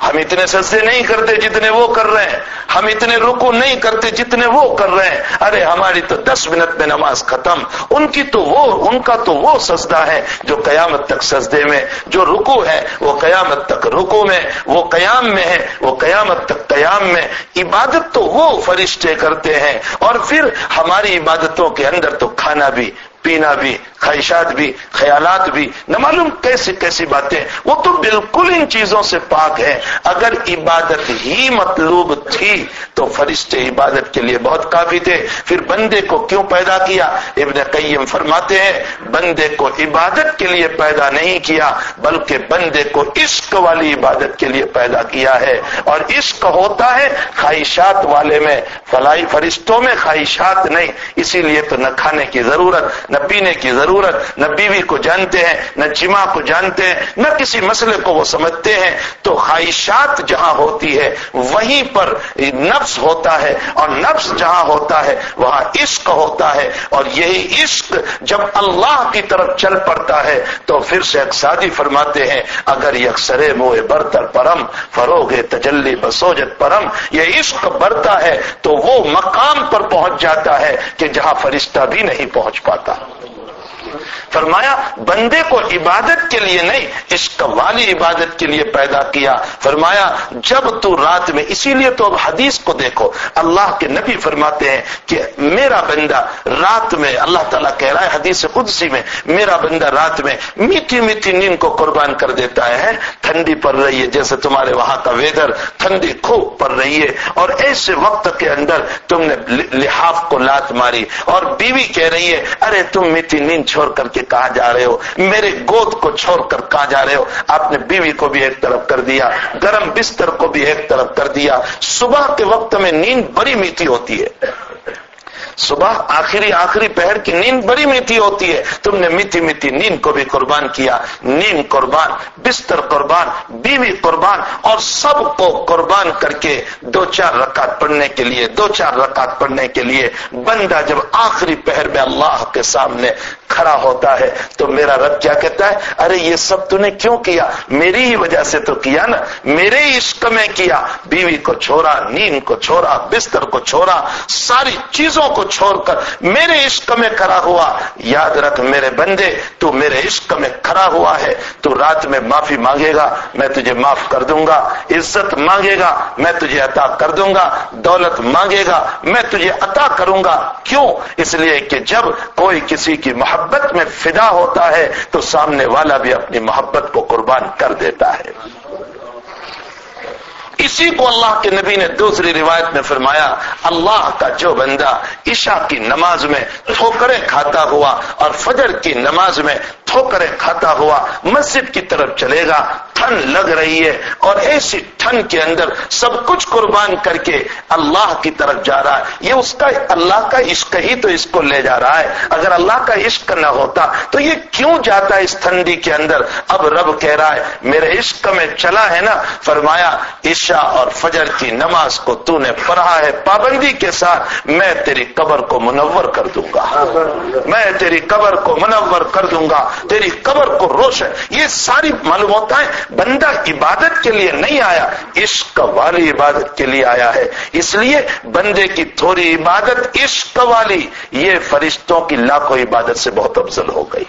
ہم اتنے سستے نہیں کرتے جتنے وہ کر رہے ہیں۔ ہم اتنے رکو نہیں کرتے جتنے وہ کر رہے ہیں۔ ارے، ہماری تو دس منٹ میں نماز ختم۔ ان کی تو وہ، ان کا تو وہ سجدہ ہے جو قیامت تک سجدے میں، جو رکو ہے، وہ قیامت تک رکو میں، وہ قیام میں ہے، وہ قیامت تک قیام میں۔ عبادت تو وہ فرشتے کرتے ہیں۔ اور پھر ہماری عبادتوں کے اندر تو کھانا بھی پینا بھی، خواہشات بھی، خیالات بھی۔ نہ معلوم کیسی کیسی باتیں۔ وہ تو بالکل ان چیزوں سے پاک ہے اگر عبادت ہی مطلوب تھی تو فرشتے عبادت کے لیے بہت کافی تھے۔ پھر بندے کو کیوں پیدا کیا؟ ابن قیم فرماتے ہیں، بندے کو عبادت کے لیے پیدا نہیں کیا، بلکہ بندے کو عشق والی عبادت کے لیے پیدا کیا ہے۔ اور عشق ہوتا ہے خواہشات والے میں۔ فلائی فرشتوں میں خواہشات نہیں، اسی لیے تو نہ کھانے کی ضرورت نہ پینے کی ضرورت، نہ بیوی کو جانتے ہیں، نہ جمع کو جانتے ہیں، نہ کسی مسئلے کو وہ سمجھتے ہیں۔ تو خواہشات جہاں ہوتی ہے، وہیں پر نفس ہوتا ہے اور نفس جہاں ہوتا ہے، وہاں عشق ہوتا ہے۔ اور یہی عشق جب اللہ کی طرف چل پڑتا ہے، تو پھر سے اکسادی فرماتے ہیں، اگر یکسر موئے برتر پرم فروغ تجلی بسوجت پرم۔ یہ عشق برتا ہے، تو وہ مقام پر پہنچ جاتا ہے کہ جہاں فرشتہ بھی نہیں پہنچ پاتا۔ فرمایا، بندے کو عبادت کے لیے نہیں عشق والی عبادت کے لیے پیدا کیا۔ فرمایا، جب تو رات میں، اسی لیے تو اب حدیث کو دیکھو، اللہ کے نبی فرماتے ہیں کہ میرا بندہ رات میں، اللہ تعالیٰ کہہ رہا ہے حدیث قدسی میں، میرا بندہ رات میں میٹھی میٹھی نیند کو قربان کر دیتا ہے۔ ٹھنڈی پڑ رہی ہے، جیسے تمہارے وہاں کا ویدر ٹھنڈی خوب پڑ رہی ہے۔ اور ایسے وقت کے اندر تم نے لحاف کو لات ماری اور بیوی کہہ رہی ہے، ارے تم میٹھی نیند چھوڑ کر کے کہاں جا رہے ہو؟ میرے گود کو چھوڑ کر کہاں جا رہے ہو؟ آپ نے بیوی کو بھی ایک طرف کر دیا، گرم بستر کو بھی ایک طرف کر دیا۔ صبح کے وقت میں نیند بڑی میٹھی ہوتی ہے۔ صبح آخری آخری پہر کی نیند بڑی میٹھی ہوتی ہے۔ تم نے میٹھی میٹھی نیند کو بھی قربان کیا۔ نیند قربان، بستر قربان، بیوی قربان اور سب کو قربان کر کے دو چار رکعت پڑھنے کے لیے، دو چار رکعت پڑھنے کے لیے بندہ جب آخری پہر میں اللہ کے سامنے کھڑا ہوتا ہے تو میرا رب کیا کہتا ہے؟ ارے یہ سب تو نے کیوں کیا؟ میری ہی وجہ سے تو کیا نا؟ میرے عشق میں کیا۔ بیوی کو چھوڑا، نیند کو چھوڑا، بستر کو چھوڑا، ساری چیزوں کو چھوڑ کر میرے عشق میں کھڑا ہوا، یاد رکھ میرے بندے، تو میرے عشق میں کھڑا ہوا ہے، تو رات میں معافی مانگے گا، میں تجھے معاف کر دوں گا، عزت مانگے گا، میں تجھے عطا کر دوں گا، دولت مانگے گا، میں تجھے عطا کروں گا۔ کیوں؟ اس لیے کہ جب کوئی کسی کی محبت میں فدا ہوتا ہے، تو سامنے والا بھی اپنی محبت کو قربان کر دیتا ہے۔ اسی کو اللہ کے نبی نے دوسری روایت میں فرمایا، اللہ کا جو بندہ عشاء کی نماز میں ٹھوکریں کھاتا ہوا اور فجر کی نماز میں ٹھوکریں کھاتا ہوا مسجد کی طرف چلے گا، ٹھن لگ رہی ہے اور ایسی ٹھن کے اندر سب کچھ قربان کر کے اللہ کی طرف جا رہا ہے۔ یہ اس کا اللہ کا عشق ہی تو اس کو لے جا رہا ہے۔ اگر اللہ کا عشق نہ ہوتا تو یہ کیوں جاتا ہے اس ٹھنڈی کے اندر؟ اب رب کہہ رہا ہے، میرے عشق میں چلا ہے نا؟ فرمایا عشاء اور فجر کی نماز کو تو نے پڑھا ہے، پابندی کے ساتھ میں تیری قبر کو منور کر دوں گا۔ میں تیری قبر کو منور کر دوں گا۔ تیری قبر کو روشن یہ ساری معلوم ہوتا ہے بندہ عبادت کے لیے نہیں آیا، عشق والی عبادت کے لیے آیا ہے۔ اس لیے بندے کی تھوڑی عبادت، عشق والی، یہ فرشتوں کی لاکھوں عبادت سے بہت افضل ہو گئی۔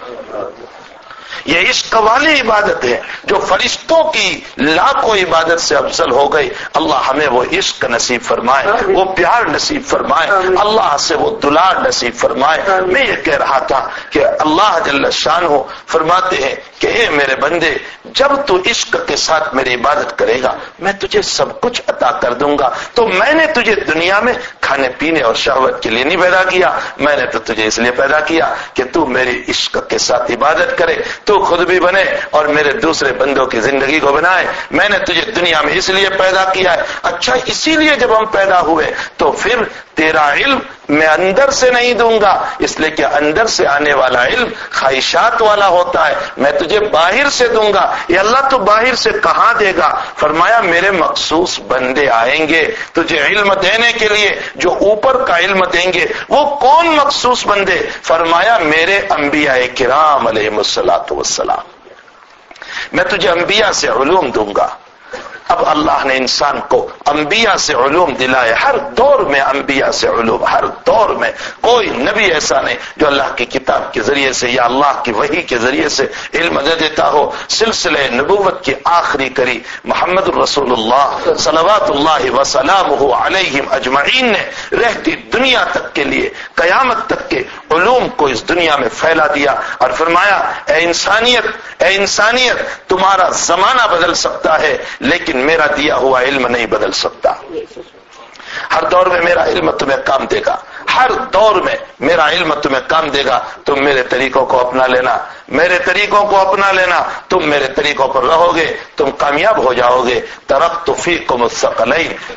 یہ عشق والی عبادت ہے جو فرشتوں کی لاکھوں عبادت سے افضل ہو گئی۔ اللہ ہمیں وہ عشق نصیب فرمائے، وہ پیار نصیب فرمائے، اللہ سے وہ دلار نصیب فرمائے۔ میں یہ کہہ رہا تھا کہ اللہ جل شان ہو فرماتے ہیں کہ اے میرے بندے، جب تو عشق کے ساتھ میری عبادت کرے گا، میں تجھے سب کچھ عطا کر دوں گا۔ تو میں نے تجھے دنیا میں کھانے پینے اور شہوت کے لیے نہیں پیدا کیا، میں نے تو تجھے اس لیے پیدا کیا کہ تو میری عشق کے ساتھ عبادت کرے۔ تو خود بھی بنے اور میرے دوسرے بندوں کی زندگی کو بنائے۔ میں نے تجھے دنیا میں اس لیے پیدا کیا ہے۔ اچھا اسی لیے جب ہم پیدا ہوئے تو پھر تیرا علم میں اندر سے نہیں دوں گا، اس لیے کہ اندر سے آنے والا علم خواہشات والا ہوتا ہے۔ میں تجھے باہر سے دوں گا، یہ اللہ تو باہر سے کہاں دے گا؟ فرمایا، میرے مخصوص بندے آئیں گے تجھے علم دینے کے لیے، جو اوپر کا علم دیں گے۔ وہ کون مخصوص بندے؟ فرمایا، میرے انبیاء کرام علیہ مسلاط وسلام میں تجھے انبیاء سے علوم دوں گا۔ اب اللہ نے انسان کو انبیاء سے علوم دلائے، ہر دور میں انبیاء سے علوم، ہر دور میں کوئی نبی ایسا نہیں جو اللہ کی کتاب کے ذریعے سے یا اللہ کی وحی کے ذریعے سے علم دے دیتا ہو۔ سلسلے نبوت کی آخری کری محمد الرسول اللہ صلوات اللہ وسلام علیہم اجمعین نے رہتی دنیا تک کے لیے، قیامت تک کے علوم کو اس دنیا میں پھیلا دیا اور فرمایا، اے انسانیت اے انسانیت، تمہارا زمانہ بدل سکتا ہے، لیکن میرا دیا ہوا علم نہیں بدل سکتا۔ ہر دور میں میرا علم تمہیں کام دے گا۔ ہر دور میں میرا علم تمہیں کام دے گا۔ تم میرے طریقوں کو اپنا لینا۔ میرے طریقوں کو اپنا لینا، تم میرے طریقوں پر رہو گے تم کامیاب ہو جاؤ گے ترق تو فی کو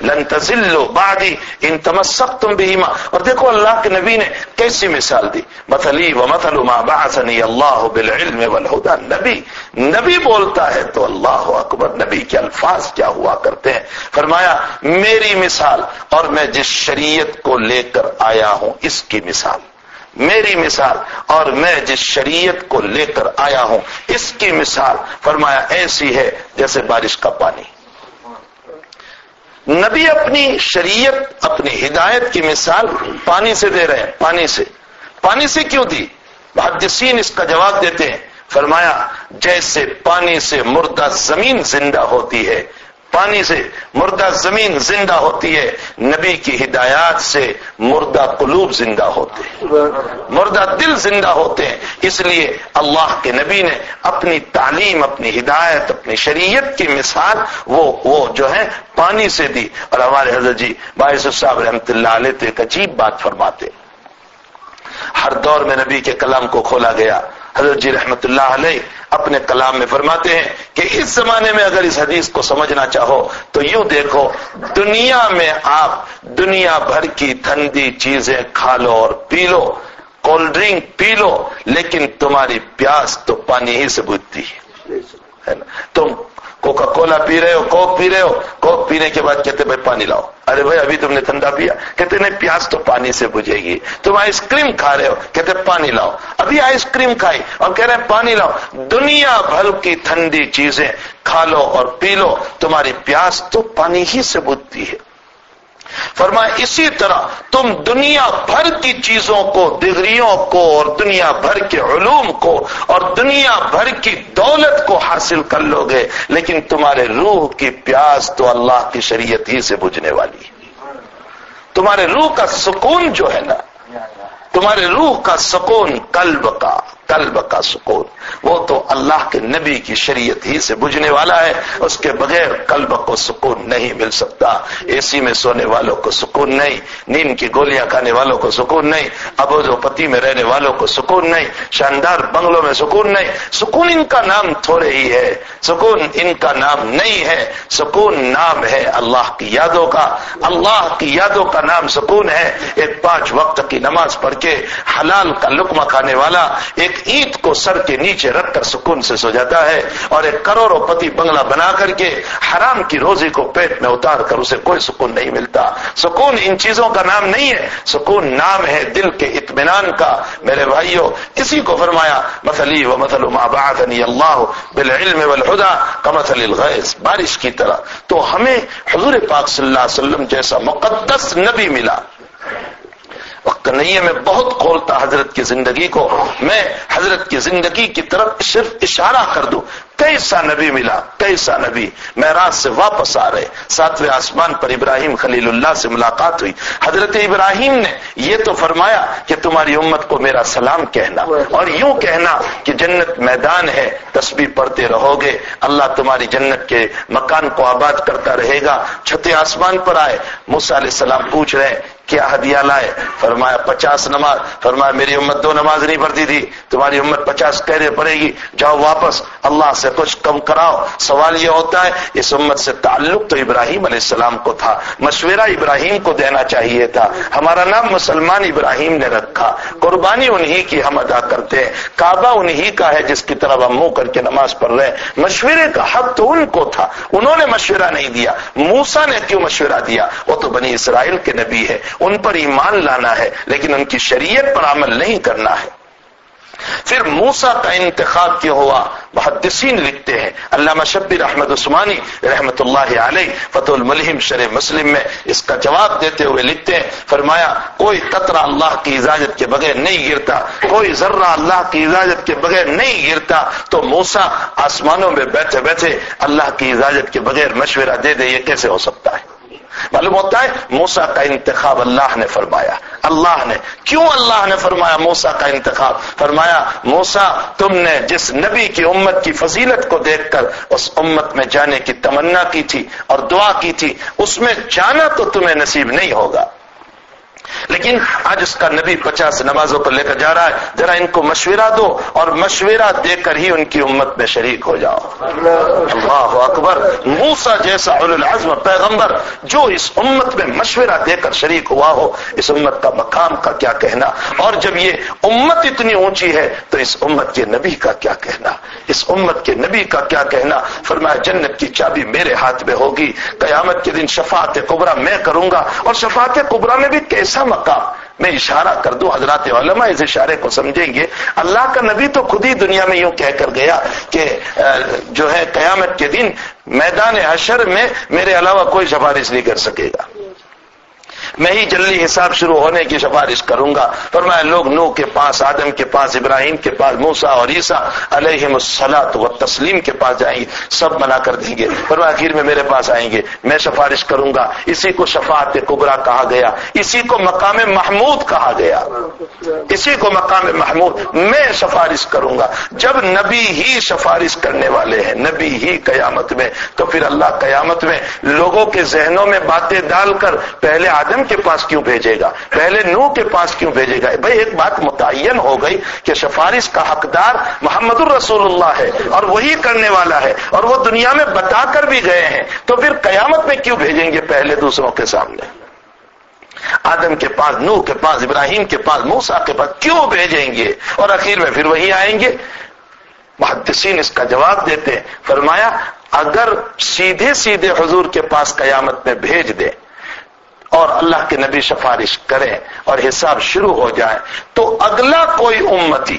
لن تزلو بعدی، ان تمسک تم بھی اور دیکھو اللہ کے نبی نے کیسی مثال دی۔ مثلی و مثل ما بعثنی اللہ بالعلم والہدا نبی۔ نبی بولتا ہے تو اللہ اکبر، نبی کے الفاظ کیا ہوا کرتے ہیں۔ فرمایا، میری مثال اور میں جس شریعت کو لے کر آیا ہوں، اس کی مثال۔ میری مثال اور میں جس شریعت کو لے کر آیا ہوں، اس کی مثال فرمایا ایسی ہے جیسے بارش کا پانی۔ نبی اپنی شریعت، اپنی ہدایت کی مثال پانی سے دے رہے ہیں، پانی سے۔ پانی سے کیوں دی؟ محدثین اس کا جواب دیتے ہیں۔ فرمایا، جیسے پانی سے مردہ زمین زندہ ہوتی ہے پانی سے مردہ زمین زندہ ہوتی ہے۔ نبی کی ہدایات سے مردہ قلوب زندہ ہوتے ہیں۔ مردہ دل زندہ ہوتے ہیں۔ اس لیے اللہ کے نبی نے اپنی تعلیم، اپنی ہدایت، اپنی شریعت کی مثال وہ وہ جو ہے پانی سے دی۔ اور ہمارے حضرت جی باعث صاحب رحمت اللہ علیہ تو ایک عجیب بات فرماتے ہر دور میں نبی کے کلام کو کھولا گیا۔ حضرت جی رحمت اللہ علیہ اپنے کلام میں فرماتے ہیں کہ اس زمانے میں اگر اس حدیث کو سمجھنا چاہو تو یوں دیکھو، دنیا میں آپ دنیا بھر کی ٹھنڈی چیزیں کھا لو اور پی لو کولڈ ڈرنک پی لو لیکن تمہاری پیاس تو پانی ہی سے بجتی ہے تم کوکا کولا پی رہے ہو کوک پی رہے ہو کوک پینے کے بعد کہتے بھائی پانی لاؤ ارے بھائی ابھی تم نے ٹھنڈا پیا کہتے نہیں پیاس تو پانی سے بجھے گی تم آئس کریم کھا رہے ہو کہتے پانی لاؤ ابھی آئس کریم کھائی اور کہہ رہے ہیں پانی لاؤ دنیا بھر کی ٹھنڈی چیزیں کھا لو اور پی لو تمہاری پیاس تو پانی ہی سے بجتی ہے فرمایا، اسی طرح تم دنیا بھر کی چیزوں کو، ڈگریوں کو اور دنیا بھر کے علوم کو اور دنیا بھر کی دولت کو حاصل کر لو گے لیکن تمہارے روح کی پیاس تو اللہ کی شریعت ہی سے بجھنے والی تمہارے روح کا سکون جو ہے نا، تمہارے روح کا سکون قلب کا۔ قلب کا سکون۔ وہ تو اللہ کے نبی کی شریعت ہی سے بجھنے والا ہے، اس کے بغیر قلب کو سکون نہیں مل سکتا۔ اے سی میں سونے والوں کو سکون نہیں، نیند کی گولیاں کھانے والوں کو سکون نہیں ابوز و پتی میں رہنے والوں کو سکون نہیں، شاندار بنگلوں میں سکون نہیں۔ سکون ان کا نام تھوڑے ہی ہے۔ سکون ان کا نام نہیں ہے۔ سکون نام ہے اللہ کی یادوں کا۔ اللہ کی یادوں کا نام سکون ہے۔ ایک پانچ وقت کی نماز پڑھ کے حلال کا لکمہ کھانے والا، ایک اینٹ کو سر کے نیچے رکھ کر سکون سے سو جاتا ہے اور ایک کروڑوں پتی بنگلہ بنا کر کے حرام کی روزی کو پیٹ میں اتار کر اسے کوئی سکون نہیں ملتا۔ سکون ان چیزوں کا نام نہیں ہے۔ سکون نام ہے دل کے اطمینان کا۔ میرے بھائیوں کسی کو فرمایا مثلی و مثل ما بعثنی اللہ بالعلم والہدا کمثل الغیث بارش کی طرح۔ تو ہمیں حضور پاک صلی اللہ علیہ وسلم جیسا مقدس نبی ملا۔ وقت نہیں ہے میں بہت کھولتا حضرت کی زندگی کو، میں حضرت کی زندگی کی طرف صرف اشارہ کر دوں۔ کیسا نبی ملا؟ کیسا نبی؟ میں رات سے واپس آ رہے۔ ساتویں آسمان پر ابراہیم خلیل اللہ سے ملاقات ہوئی۔ حضرت ابراہیم نے یہ تو فرمایا کہ تمہاری امت کو میرا سلام کہنا۔ اور یوں کہنا کہ جنت میدان ہے، تسبیح پڑھتے رہو گے۔ اللہ تمہاری جنت کے مکان کو آباد کرتا رہے گا۔ چھتے آسمان پر آئے۔ موسیٰ علیہ السلام پوچھ رہے کیا ہدیہ لائے؟ فرمایا پچاس نماز۔ فرمایا میری امت دو نماز نہیں پڑھتی تھی۔ تمہاری امت پچاس کہنے پڑے گی۔ جاؤ واپس۔ اللہ سے کچھ کم کراؤ۔ سوال یہ ہوتا ہے، اس امت سے تعلق تو ابراہیم علیہ السلام کو تھا۔ مشورہ ابراہیم کو دینا چاہیے تھا۔ ہمارا نام مسلمان ابراہیم نے رکھا۔ قربانی انہی کی ہم ادا کرتے ہیں۔ کعبہ انہی کا ہے جس کی طرف ہم منہ کر کے نماز پڑھ رہے ہیں۔ مشورے کا حق تو ان کو تھا۔ انہوں نے مشورہ نہیں دیا۔ موسا نے کیوں مشورہ دیا؟ وہ تو بنی اسرائیل کے نبی ہے ان پر ایمان لانا ہے، لیکن ان کی شریعت پر عمل نہیں کرنا ہے۔ پھر موسا کا انتخاب کیوں ہوا؟ محدثین لکھتے ہیں۔ علامہ شبیر احمد عثمانی رحمت اللہ علیہ فتح الملہم شرح مسلم میں اس کا جواب دیتے ہوئے لکھتے ہیں، فرمایا، کوئی قطرہ اللہ کی اجازت کے بغیر نہیں گرتا، کوئی ذرہ اللہ کی اجازت کے بغیر نہیں گرتا، تو موسا آسمانوں میں بیٹھے بیٹھے اللہ کی اجازت کے بغیر مشورہ دے دے، یہ کیسے ہو سکتا ہے؟ معلوم ہوتا ہے موسا کا انتخاب اللہ نے فرمایا۔ اللہ نے۔ کیوں اللہ نے فرمایا موسا کا انتخاب؟ فرمایا موسا تم نے جس نبی کی امت کی فضیلت کو دیکھ کر اس امت میں جانے کی تمنا کی تھی اور دعا کی تھی، اس میں جانا تو تمہیں نصیب نہیں ہوگا۔ لیکن آج اس کا نبی پچاس نمازوں پر لے کر جا رہا ہے، ذرا ان کو مشورہ دو اور مشورہ دے کر ہی ان کی امت میں شریک ہو جاؤ۔ اللہ اکبر۔ موسا جیسا العزم پیغمبر جو اس امت میں مشورہ دے کر شریک ہوا ہو، اس امت کا مقام کا کیا کہنا؟ اور جب یہ امت اتنی اونچی ہے تو اس امت کے نبی کا کیا کہنا؟ اس امت کے نبی کا کیا کہنا؟ فرمایا، جنت کی چابی میرے ہاتھ میں ہوگی، قیامت کے دن شفاعت قبرا میں کروں گا اور شفاعت قبرا میں بھی کیسا مقام؟ میں اشارہ کر دوں، حضرات علماء اس اشارے کو سمجھیں گے۔ اللہ کا نبی تو خود ہی دنیا میں یوں کہہ کر گیا کہ جو ہے قیامت کے دن میدان حشر میں میرے علاوہ کوئی سفارش نہیں کر سکے گا۔ میں ہی جلدی حساب شروع ہونے کی سفارش کروں گا۔ پر میں لوگ نو کے پاس، آدم کے پاس، ابراہیم کے پاس موسا اور عیسا علیہ مسلط و تسلیم کے پاس جائیں گے، سب منع کر دیں گے۔ پر میں آخر میں میرے پاس آئیں گے، میں سفارش کروں گا۔ اسی کو شفاعت کبرا کہا گیا، اسی کو مقام محمود کہا گیا۔ اسی کو مقام محمود میں سفارش کروں گا۔ جب نبی ہی سفارش کرنے والے ہیں، نبی ہی قیامت میں، تو پھر اللہ قیامت میں لوگوں کے ذہنوں میں باتیں ڈال کر پہلے آدم کے پاس کیوں بھیجے گا؟ پہلے نو کے پاس کیوں بھیجے گا؟ بھائی ایک بات متعین ہو گئی کہ سفارش کا حقدار محمد الرسول اللہ ہے اور وہی کرنے والا ہے اور وہ دنیا میں بتا کر بھی گئے ہیں۔ تو پھر قیامت میں کیوں بھیجیں گے پہلے دوسروں کے سامنے؟ آدم کے پاس نو کے پاس، ابراہیم کے پاس موسا کے پاس کیوں بھیجیں گے؟ اور اخیر میں پھر وہی آئیں گے؟ محدثین اس کا جواب دیتے فرمایا، اگر سیدھے سیدھے حضور کے پاس قیامت میں بھیج دیں اور اللہ کے نبی سفارش کریں اور حساب شروع ہو جائے تو اگلا کوئی امتی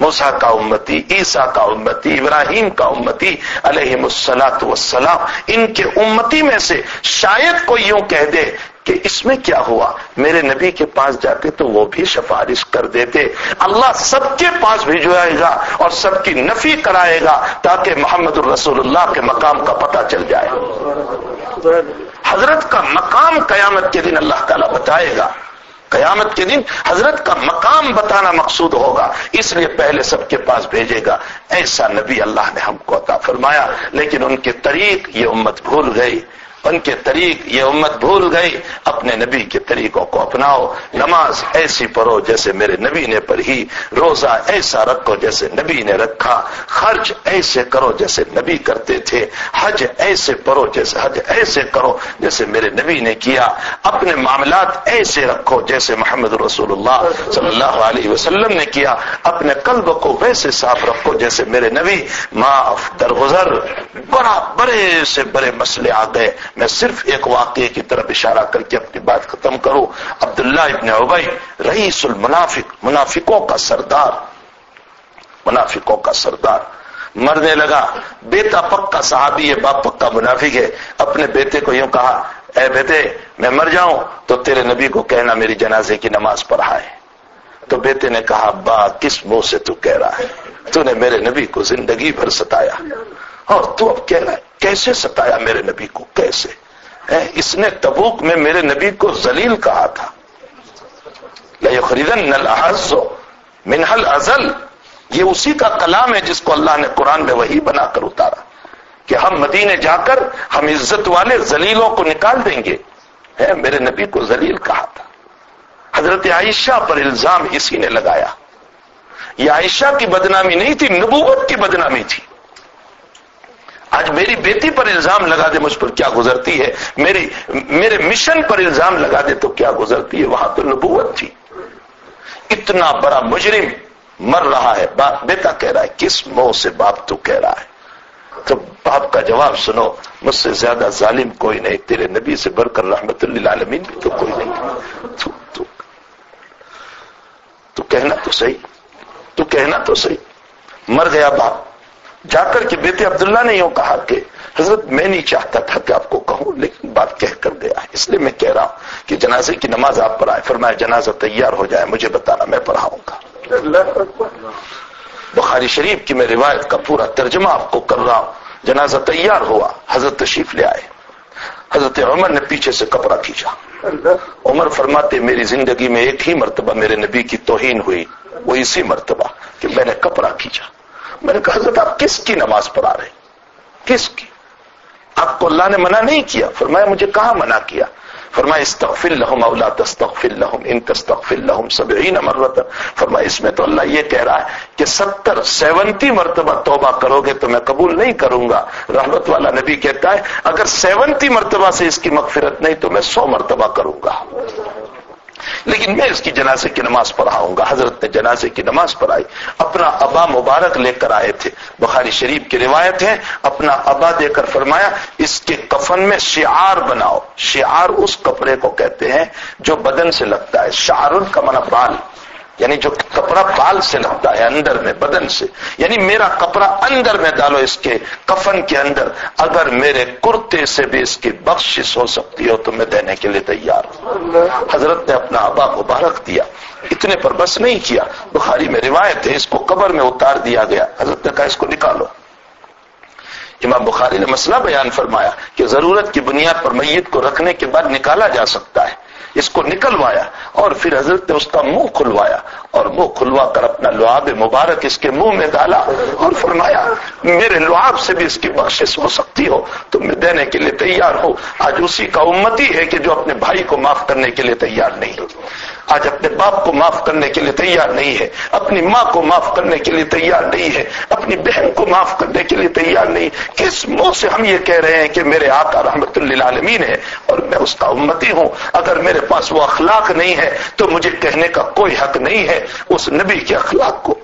موسا کا امتی عیسا کا امتی، ابراہیم کا امتی، علیہ السلاط وسلام ان کے امتی میں سے شاید کوئی یوں کہہ دے کہ اس میں کیا ہوا؟ میرے نبی کے پاس جاتے تو وہ بھی سفارش کر دیتے۔ اللہ سب کے پاس بھیجوائے گا اور سب کی نفی کرائے گا تاکہ محمد الرسول اللہ کے مقام کا پتہ چل جائے۔ حضرت کا مقام قیامت کے دن اللہ تعالیٰ بتائے گا. قیامت کے دن حضرت کا مقام بتانا مقصود ہوگا. اس لیے پہلے سب کے پاس بھیجے گا. ایسا نبی اللہ نے ہم کو عطا فرمایا، لیکن ان کے طریق یہ امت بھول گئی. ان کے طریق یہ امت بھول گئی، اپنے نبی کے طریقوں کو اپناؤ۔ نماز ایسی پڑھو جیسے میرے نبی نے پڑھی، روزہ ایسا رکھو جیسے نبی نے رکھا۔ خرچ ایسے کرو جیسے نبی کرتے تھے۔ حج ایسے پڑھو جیسے حج ایسے کرو جیسے میرے نبی نے کیا۔ اپنے معاملات ایسے رکھو جیسے محمد رسول اللہ صلی اللہ علیہ وسلم نے کیا۔ اپنے قلب کو ویسے صاف رکھو جیسے میرے نبی۔ معاف درگزر بڑا بڑے سے بڑے مسئلے آ گئے۔ میں صرف ایک واقعے کی طرف اشارہ کر کے اپنی بات ختم کروں۔ عبداللہ ابن عبی، رئیس المنافق، منافقوں کا سردار۔ منافقوں کا سردار۔ مرنے لگا بیٹا پکا صحابی ہے، باپ پکا منافق ہے۔ اپنے بیٹے کو یوں کہا، اے بیٹے، میں مر جاؤں تو تیرے نبی کو کہنا میری جنازے کی نماز پڑھائے تو بیٹے نے کہا ابا کس منہ سے تو کہہ رہا ہے؟ تو نے میرے نبی کو زندگی بھر ستایا۔ اور تو اب کہہ رہا ہے، کیسے ستایا میرے نبی کو؟ کیسے؟ اس نے تبوک میں میرے نبی کو زلیل کہا تھا۔ خریدن نل منہل ازل یہ اسی کا کلام ہے جس کو اللہ نے قرآن میں وہی بنا کر اتارا۔ کہ ہم مدینے جا کر ہم عزت والے زلیلوں کو نکال دیں گے۔ میرے نبی کو زلیل کہا تھا۔ حضرت عائشہ پر الزام اسی نے لگایا۔ یہ عائشہ کی بدنامی نہیں تھی، نبوت کی بدنامی تھی۔ آج میری بیٹی پر الزام لگا دے مجھ پر کیا گزرتی ہے؟ میری میرے مشن پر الزام لگا دے تو کیا گزرتی ہے؟ وہاں تو نبوت تھی۔ اتنا بڑا مجرم مر رہا ہے۔ باپ بیٹا کہہ رہا ہے کس منہ سے باپ تو کہہ رہا ہے؟ تو باپ کا جواب سنو مجھ سے زیادہ ظالم کوئی نہیں تیرے نبی سے بڑھ کر رحمت اللہ عالمین بھی تو کوئی نہیں۔ تو, تو, تو کہنا تو صحیح تو کہنا تو صحیح۔ مر گیا باپ۔ جا کر کے بیٹے عبداللہ نے یوں کہا کہ حضرت میں نہیں چاہتا تھا کہ آپ کو کہوں، لیکن بات کہہ کر گیا۔ اس لیے میں کہہ رہا ہوں کہ جنازے کی نماز آپ پر آئے۔ فرمایا، جنازہ تیار ہو جائے، مجھے بتانا، میں پڑھاؤں گا۔ بخاری شریف کی میں روایت کا پورا ترجمہ آپ کو کر رہا ہوں۔ جنازہ تیار ہوا، حضرت تشریف لے آئے۔ حضرت عمر نے پیچھے سے کپڑا کھینچا۔ عمر فرماتے، میری زندگی میں ایک ہی مرتبہ میرے نبی کی توہین ہوئی، وہ اسی مرتبہ کہ میں نے کپڑا کھینچا۔ میں نے کہا، حضرت، آپ کس کی نماز پڑھا رہے کس کی؟ آپ کو اللہ نے منع نہیں کیا؟ فرمایا، مجھے کہاں منع کیا؟ فرمایا، استغفر لهم او لا تستغفر لهم، ان تستغفر لهم 70 مرتبہ۔ فرمایا، اس میں تو اللہ یہ کہہ رہا ہے کہ ستر، سیونٹی مرتبہ توبہ کرو گے تو میں قبول نہیں کروں گا۔ رحمت والا نبی کہتا ہے، اگر سیونٹی مرتبہ سے اس کی مغفرت نہیں تو میں سو مرتبہ کروں گا۔ لیکن میں اس کی جنازے کی نماز پڑھاؤں گا۔ حضرت نے جنازے کی نماز پڑھائی۔ اپنا ابا مبارک لے کر آئے تھے۔ بخاری شریف کی روایت ہے، اپنا ابا دے کر فرمایا، اس کے کفن میں شعار بناؤ۔ شعار اس کپڑے کو کہتے ہیں جو بدن سے لگتا ہے۔ شعر کا من بال۔ یعنی جو کپڑا بال سے لگتا ہے اندر میں، بدن سے۔ یعنی میرا کپڑا اندر میں ڈالو اس کے کفن کے اندر۔ اگر میرے کرتے سے بھی اس کی بخشش ہو سکتی ہو تو میں دینے کے لیے تیار ہوں۔ حضرت نے اپنا ابا مبارک دیا۔ اتنے پر بس نہیں کیا۔ بخاری میں روایت ہے، اس کو قبر میں اتار دیا گیا۔ حضرت نے کہا اس کو نکالو۔ امام بخاری نے مسئلہ بیان فرمایا کہ ضرورت کی بنیاد پر میت کو رکھنے کے بعد نکالا جا سکتا ہے۔ اس کو نکلوایا اور پھر حضرت نے اس کا منہ کھلوایا اور منہ کھلوا کر اپنا لعاب مبارک اس کے منہ میں ڈالا اور فرمایا، میرے لعاب سے بھی اس کی بخشش ہو سکتی ہو تو میں دینے کے لیے تیار ہوں آج اسی کا امتی ہے کہ جو اپنے بھائی کو معاف کرنے کے لیے تیار نہیں۔ آج اپنے باپ کو معاف کرنے کے لیے تیار نہیں ہے، اپنی ماں کو معاف کرنے کے لیے تیار نہیں ہے، اپنی بہن کو معاف کرنے کے لیے تیار نہیں۔ کس منہ سے ہم یہ کہہ رہے ہیں کہ میرے آقا رحمت اللہ عالمین ہے اور میں اس کا امتی ہوں؟ اگر میرے پاس وہ اخلاق نہیں ہے تو مجھے کہنے کا کوئی حق نہیں ہے، اس نبی کے اخلاق کو۔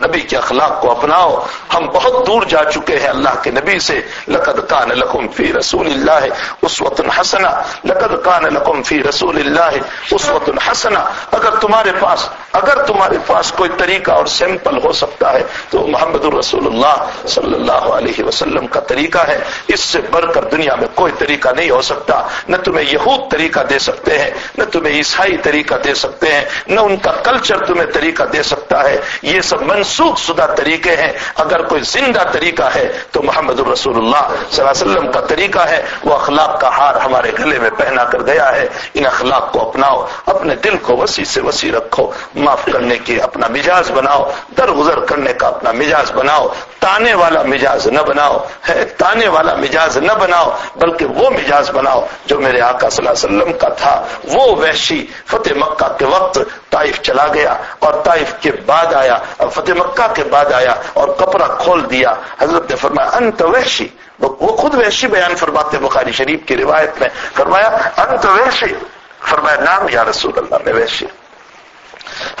نبی کے اخلاق کو اپناؤ۔ ہم بہت دور جا چکے ہیں اللہ کے نبی سے۔ لقد کان لکم فی رسول اللہ اس وقت حسنا لقد کان لکم فی رسول اللہ اس وقت حسنا اگر تمہارے پاس اگر تمہارے پاس کوئی طریقہ اور سیمپل ہو سکتا ہے، تو محمد الرسول اللہ صلی اللہ علیہ وسلم کا طریقہ ہے۔ اس سے بڑھ کر دنیا میں کوئی طریقہ نہیں ہو سکتا۔ نہ تمہیں یہود طریقہ دے سکتے ہیں، نہ تمہیں عیسائی طریقہ دے سکتے ہیں، نہ ان کا کلچر تمہیں طریقہ دے سکتا ہے۔ یہ سب منسوخ شدہ طریقے ہیں۔ اگر کوئی زندہ طریقہ ہے تو محمد الرسول اللہ صلی اللہ علیہ وسلم کا طریقہ ہے۔ وہ اخلاق کا ہار ہمارے گلے میں پہنا کر گیا ہے۔ ان اخلاق کو اپناؤ، اپنے دل کو وسیع سے وسیع رکھو۔ معاف کرنے کی اپنا مزاج بناؤ۔ درگزر کرنے کا اپنا مزاج بناؤ۔ تانے والا مزاج نہ بناؤ۔ ہے، تانے والا مزاج نہ بناؤ، بلکہ وہ مزاج بناؤ جو میرے آقا صلی اللہ علیہ وسلم کا تھا۔ وہ وحشی فتح مکہ کے وقت طائف چلا گیا اور طائف کے بعد آیا۔ فتح مکہ کے بعد آیا اور کپڑا کھول دیا۔ حضرت نے فرمایا، انت وحشی۔ وہ خود وحشی بیان فرماتے بخاری شریف کی روایت میں۔ فرمایا، انت وحشی۔ فرمایا نام یا رسول اللہ، میں وحشی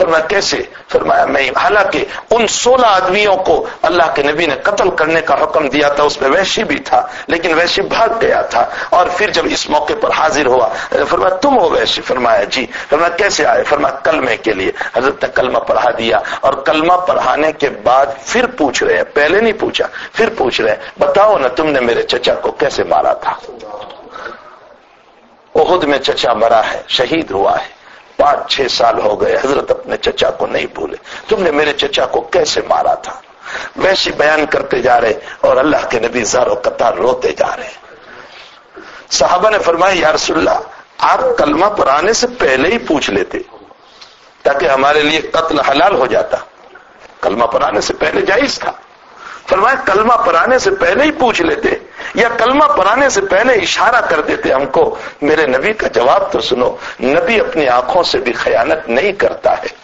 فرمایا کیسے؟ فرمایا، میں حالانکہ ان سولہ آدمیوں کو اللہ کے نبی نے قتل کرنے کا حکم دیا تھا، اس میں ویشی بھی تھا، لیکن ویشی بھاگ گیا تھا اور پھر جب اس موقع پر حاضر ہوا، فرمایا، تم ہو ویشی فرمایا جی فرمایا، کیسے آئے؟ فرمایا، کلمے کے لیے۔ حضرت نے کلمہ پڑھا دیا اور کلمہ پڑھانے کے بعد پھر پوچھ رہے ہیں، پہلے نہیں پوچھا، پھر پوچھ رہے ہیں، بتاؤ نا تم نے میرے چچا کو کیسے مارا تھا؟ عہد میں چچا مرا ہے، شہید ہوا ہے۔ پانچ چھ سال ہو گئے، حضرت اپنے چچا کو نہیں بھولے۔ تم نے میرے چچا کو کیسے مارا تھا؟ ویسے بیان کرتے جا رہے اور اللہ کے نبی زار و قطار روتے جا رہے۔ صحابہ نے فرمایا، یا رسول اللہ، آپ کلمہ پر آنے سے پہلے ہی پوچھ لیتے تاکہ ہمارے لیے قتل حلال ہو جاتا۔ کلمہ پر آنے سے پہلے جائز تھا۔ فرمایا، کلمہ پرانے سے پہلے ہی پوچھ لیتے یا کلمہ پرانے سے پہلے اشارہ کر دیتے ہم کو، میرے نبی کا جواب تو سنو، نبی اپنی آنکھوں سے بھی خیانت نہیں کرتا ہے۔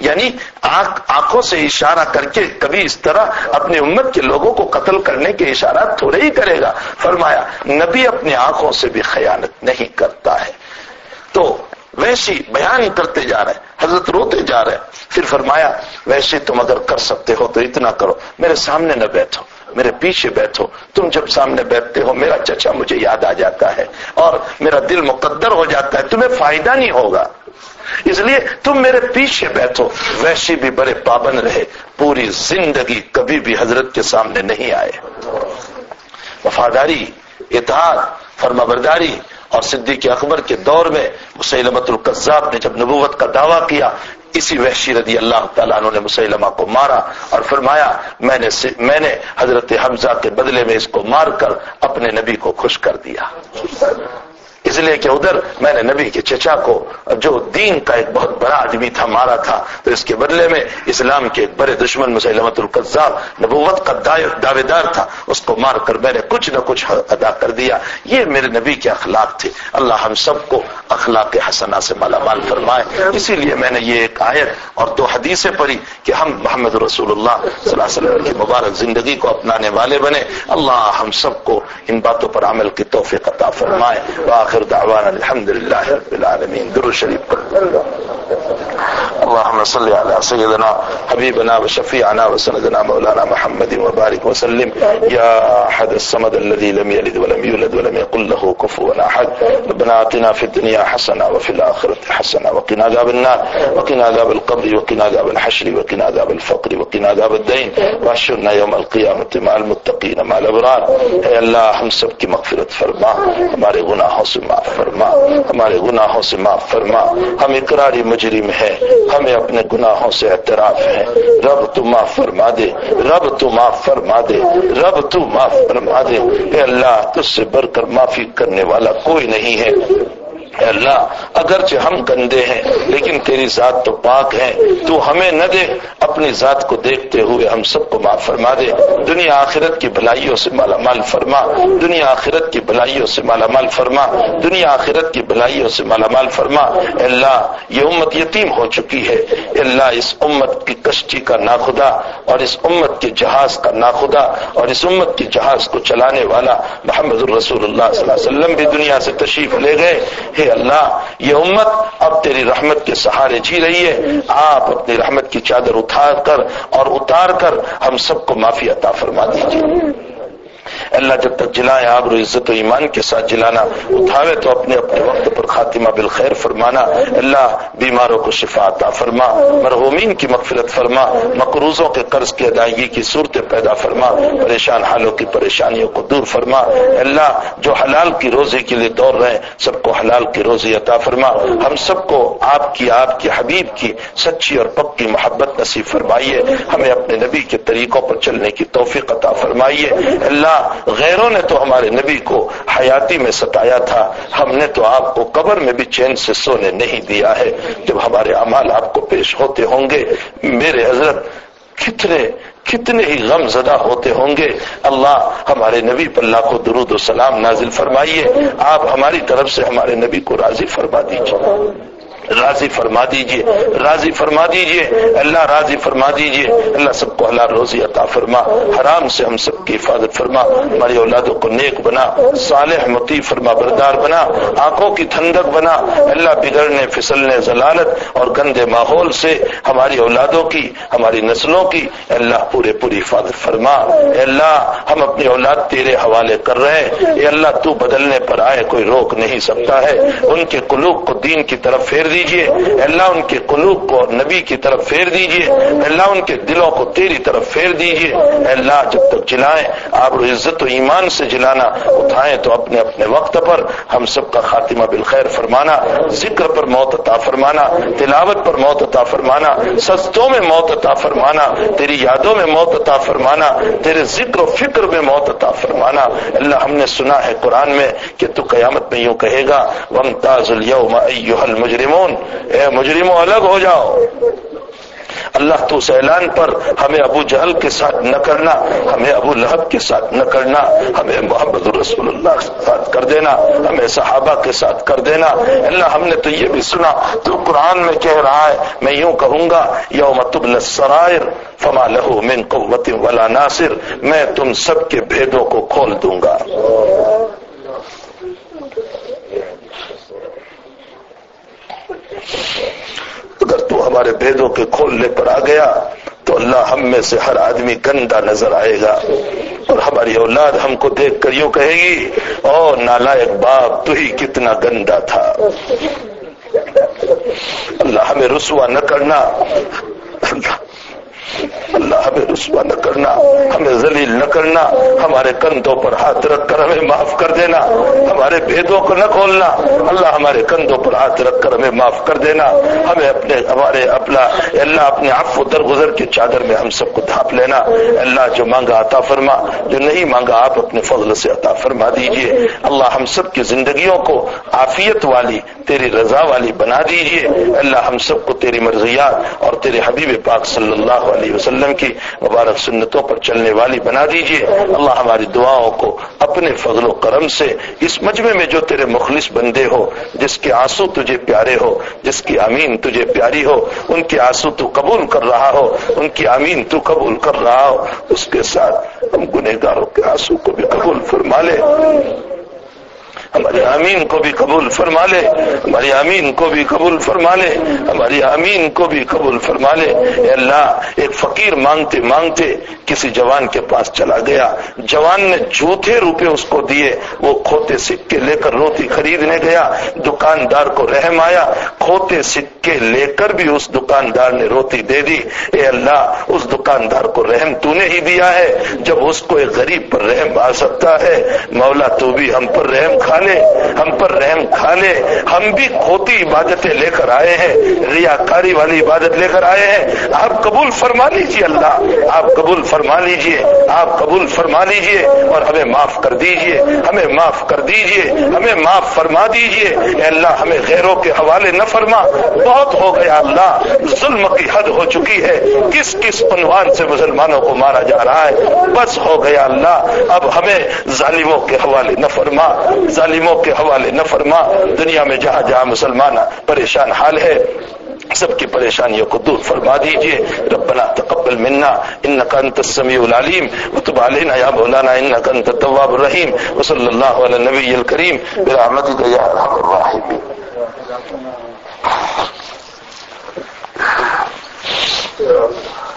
یعنی آنکھوں سے اشارہ کر کے کبھی اس طرح اپنی امت کے لوگوں کو قتل کرنے کے اشارات تھوڑے ہی کرے گا۔ فرمایا، نبی اپنی آنکھوں سے بھی خیانت نہیں کرتا ہے۔ تو ویسی بیان کرتے جا رہے حضرت روتے جا رہے پھر فرمایا، ویسے تم اگر کر سکتے ہو تو اتنا کرو۔ میرے سامنے نہ بیٹھو، میرے پیچھے بیٹھو۔ تم جب سامنے بیٹھتے ہو، میرا چچا مجھے یاد آ جاتا ہے اور میرا دل مقدر ہو جاتا ہے۔ تمہیں فائدہ نہیں ہوگا۔ اس لیے تم میرے پیچھے بیٹھو۔ ویسے بھی بڑے پابند رہے۔ پوری زندگی کبھی بھی حضرت کے سامنے نہیں آئے۔ وفاداری اتحاد فرما برداری اور صدیق اکبر کے دور میں مسلمت القذاب نے جب نبوت کا دعویٰ کیا، اسی وحشی رضی اللہ تعالیٰ عنہ نے مسلمہ کو مارا اور فرمایا، میں نے میں نے حضرت حمزہ کے بدلے میں اس کو مار کر اپنے نبی کو خوش کر دیا۔ اس لیے کہ ادھر میں نے نبی کے چچا کو جو دین کا ایک بہت بڑا آدمی تھا، مارا تھا، تو اس کے بدلے میں اسلام کے ایک بڑے دشمن مسلمت القذاب نبوت کا دعوے دار تھا، اس کو مار کر میں نے کچھ نہ کچھ ادا کر دیا۔ یہ میرے نبی کے اخلاق تھے۔ اللہ ہم سب کو اخلاق حسنا سے مالا مال فرمائے۔ اسی لیے میں نے یہ ایک آیت اور دو حدیثیں پڑھی کہ ہم محمد رسول اللہ صلی اللہ علیہ وسلم کی مبارک زندگی کو اپنانے والے بنے۔ اللہ ہم سب کو ان باتوں پر عمل کی توفیق عطا فرمائے۔ آخر دعوانا الحمد لله رب العالمين. درو شريف اللهم صل على سيدنا حبيبنا وشفيعنا وسندنا مولانا محمد وبارك وسلم. يا أحد الصمد الذي لم يلد ولم يولد ولم يقل له كفوا أحد. ربنا آتنا في الدنيا حسنة وفي الآخرة حسنة وقنا عذاب النار. وقنا عذاب القبر وقنا عذاب الحشر وقنا عذاب الفقر وقنا عذاب الدين. واشرنا يوم القيامة مع المتقين مع الأبرار. اے اللہ ہم سب کی فرما. ہمارے گناہوں سے معاف فرما ہمارے گناہوں سے معاف فرما ہم اقراری مجرم ہیں ہمیں اپنے گناہوں سے اعتراف ہے۔ رب تو معاف فرما دے۔ رب تو معاف فرما دے۔ رب تو معاف فرما دے۔ اے اللہ، تجھ سے بڑھ کر معافی کرنے والا کوئی نہیں ہے۔ اے اللہ، اگرچہ ہم گندے ہیں، لیکن تیری ذات تو پاک ہے۔ تو ہمیں نہ دے اپنی ذات کو دیکھتے ہوئے ہم سب کو معاف فرما دے۔ دنیا آخرت کی بھلائیوں سے مالا مال فرما۔ دنیا آخرت کی بھلائیوں سے مالا مال فرما۔ دنیا آخرت کی بھلائیوں سے مالا مال فرما۔ اے اللہ، یہ امت یتیم ہو چکی ہے۔ اے اللہ، اس امت کی کشتی کا ناخدا اور اس امت کے جہاز کا ناخدا اور اس امت کے جہاز کو چلانے والا محمد الرسول اللہ صلی اللہ علیہ وسلم بھی دنیا سے تشریف لے گئے۔ اللہ، یہ امت، اب تیری رحمت کے سہارے جی رہی ہے۔ آپ اپنی رحمت کی چادر اتار کر اور اتار کر ہم سب کو معافی عطا فرما دیجیے۔ اللہ جب تک جلائے آبر و عزت و ایمان کے ساتھ جلانا، اٹھاوے تو اپنے اپنے وقت پر خاتمہ بالخیر فرمانا۔ اللہ بیماروں کو شفا عطا فرما، مرحومین کی مغفرت فرما، مقروضوں کے قرض کی ادائیگی کی صورت پیدا فرما، پریشان حالوں کی پریشانیوں کو دور فرما۔ اللہ جو حلال کی روزی کے لیے دور رہے، سب کو حلال کی روزی عطا فرما۔ ہم سب کو آپ کی آپ کی حبیب کی سچی اور پکی محبت نصیب فرمائیے۔ ہمیں اپنے نبی کے طریقوں پر چلنے کی توفیق عطا فرمائیے۔ اللہ غیروں نے تو ہمارے نبی کو حیاتی میں ستایا تھا۔ ہم نے تو آپ کو قبر میں بھی چین سے سونے نہیں دیا ہے۔ جب ہمارے امال آپ کو پیش ہوتے ہوں گے، میرے حضرت، کتنے کتنے ہی غم زدہ ہوتے ہوں گے۔ اللہ ہمارے نبی پر لاکھوں درود و سلام نازل فرمائیے۔ آپ ہماری طرف سے ہمارے نبی کو راضی فرما دیجیے۔ راضی فرما دیجیے، راضی فرما دیجیے، اللہ راضی فرما دیجیے، اللہ سب کو اللہ روزی عطا فرما، حرام سے ہم سب کی حفاظت فرما، ہماری اولادوں کو نیک بنا، صالح متی فرما بردار بنا، آنکھوں کی ٹھنڈک بنا، اللہ بگڑنے، پھسلنے، ضلالت اور گندے ماحول سے ہماری اولادوں کی، ہماری نسلوں کی اللہ پورے پوری حفاظت فرما اللہ ہم اپنی اولاد تیرے حوالے کر رہے ہیں، اے اللہ تو بدلنے پر آئے، کوئی روک نہیں سکتا ہے، ان کے قلوب کو دین کی طرف پھیر دیجیے۔ اللہ ان کے قلوب کو نبی کی طرف پھیر دیجیے۔ اللہ ان کے دلوں کو تیری طرف پھیر دیجیے۔ اللہ، جب تک جلائیں، آپ عزت و ایمان سے جلانا، اٹھائیں تو اپنے اپنے وقت پر ہم سب کا خاتمہ بالخیر فرمانا، ذکر پر موت عطا فرمانا، تلاوت پر موت عطا فرمانا، سستوں میں موت عطا فرمانا، تیری یادوں میں موت عطا فرمانا، تیرے ذکر و فکر میں موت عطا فرمانا۔ اللہ، ہم نے سنا ہے قرآن میں کہ تو قیامت میں یوں کہے گا ومتاز اليوم ایوہ المجرمون اے مجرموں الگ ہو جاؤ۔ اللہ تو اس اعلان پر ہمیں ابو جہل کے ساتھ نہ کرنا، ہمیں ابو لہب کے ساتھ نہ کرنا، ہمیں محمد الرسول اللہ کے ساتھ کر دینا، ہمیں صحابہ کے ساتھ کر دینا۔ اللہ ہم نے تو یہ بھی سنا، تو قرآن میں کہہ رہا ہے، میں یوں کہوں گا، یوم تبل السرائر فما لہو من قوت ولا ناصر، میں تم سب کے بھیدوں کو کھول دوں گا۔ اگر تو ہمارے بھیدوں کے کھولنے پر آ گیا، تو اللہ ہم میں سے ہر آدمی گندا نظر آئے گا۔ اور ہماری اولاد ہم کو دیکھ کر یوں کہے گی، او نالائک باپ، تو ہی کتنا گندا تھا۔ اللہ ہمیں رسوا نہ کرنا۔ اللہ اللہ ہمیں رسوا نہ کرنا، ہمیں ذلیل نہ کرنا، ہمارے کندھوں پر ہاتھ رکھ کر ہمیں معاف کر دینا، ہمارے بھیدوں کو نہ کھولنا، اللہ ہمارے کندھوں پر ہاتھ رکھ کر ہمیں معاف کر دینا، ہمیں اپنے، ہمارے اپنا اللہ اپنے آپ و درگزر کی چادر میں ہم سب کو دھاپ لینا۔ اللہ جو مانگا عطا فرما، جو نہیں مانگا آپ اپنے فضل سے عطا فرما دیجیے۔ اللہ ہم سب کی زندگیوں کو عافیت والی، تیری رضا والی بنا دیجیے۔ اللہ ہم سب کو تیری مرضیات اور تیرے حبیب پاک صلی اللہ علیہ علیہ وسلم کی مبارک سنتوں پر چلنے والی بنا دیجیے۔ اللہ ہماری دعاؤں کو اپنے فضل و کرم سے اس مجمع میں جو تیرے مخلص بندے ہو، جس کے آنسو تجھے پیارے ہو، جس کی امین تجھے پیاری ہو، ان کے آنسو تو قبول کر رہا ہو، ان کی امین تو قبول کر رہا ہو، اس کے ساتھ ہم گنہگاروں کے آنسو کو بھی قبول فرما لے۔ ہماری امین کو بھی قبول فرما لے ہماری امین کو بھی قبول فرما لے ہماری امین کو بھی قبول فرما لے۔ اے اللہ، ایک فقیر مانگتے مانگتے کسی جوان کے پاس چلا گیا۔ جوان نے جھوٹے روپے اس کو دیے، وہ کھوتے سکے لے کر روٹی خریدنے گیا۔ دکاندار کو رحم آیا، کھوتے سکے لے کر بھی اس دکاندار نے روٹی دے دی۔ اے اللہ، اس دکاندار کو رحم تو نے ہی دیا ہے۔ جب اس کو ایک غریب پر رحم آ سکتا ہے، مولا تو بھی ہم پر رحم کھا لے ہم پر رحم کھا لے ہم بھی کھوتی عبادتیں لے کر آئے ہیں، ریاکاری والی عبادت لے کر آئے ہیں۔ آپ قبول فرما لیجیے اللہ، آپ قبول فرما لیجیے، آپ قبول فرما لیجیے اور ہمیں معاف کر دیجیے، ہمیں معاف کر دیجیے، ہمیں معاف فرما دیجیے۔ اے اللہ، ہمیں غیروں کے حوالے نہ فرما۔ بہت ہو گیا اللہ، ظلم کی حد ہو چکی ہے۔ کس کس عنوان سے مسلمانوں کو مارا جا رہا ہے؟ بس ہو گیا اللہ، اب ہمیں ظالموں کے حوالے نہ فرما۔ ظالموں کے حوالے نہ فرما۔ دنیا میں جہاں جہاں مسلمان پریشان حال ہے، سب کی پریشانیوں کو دور فرما دیجیے ربنا تقبل منا انك انت السميع العليم وتب علينا يا مولانا انك انت التواب الرحيم وصلى الله على النبي الكريم برحمتك يا ارحم الراحمين Yeah.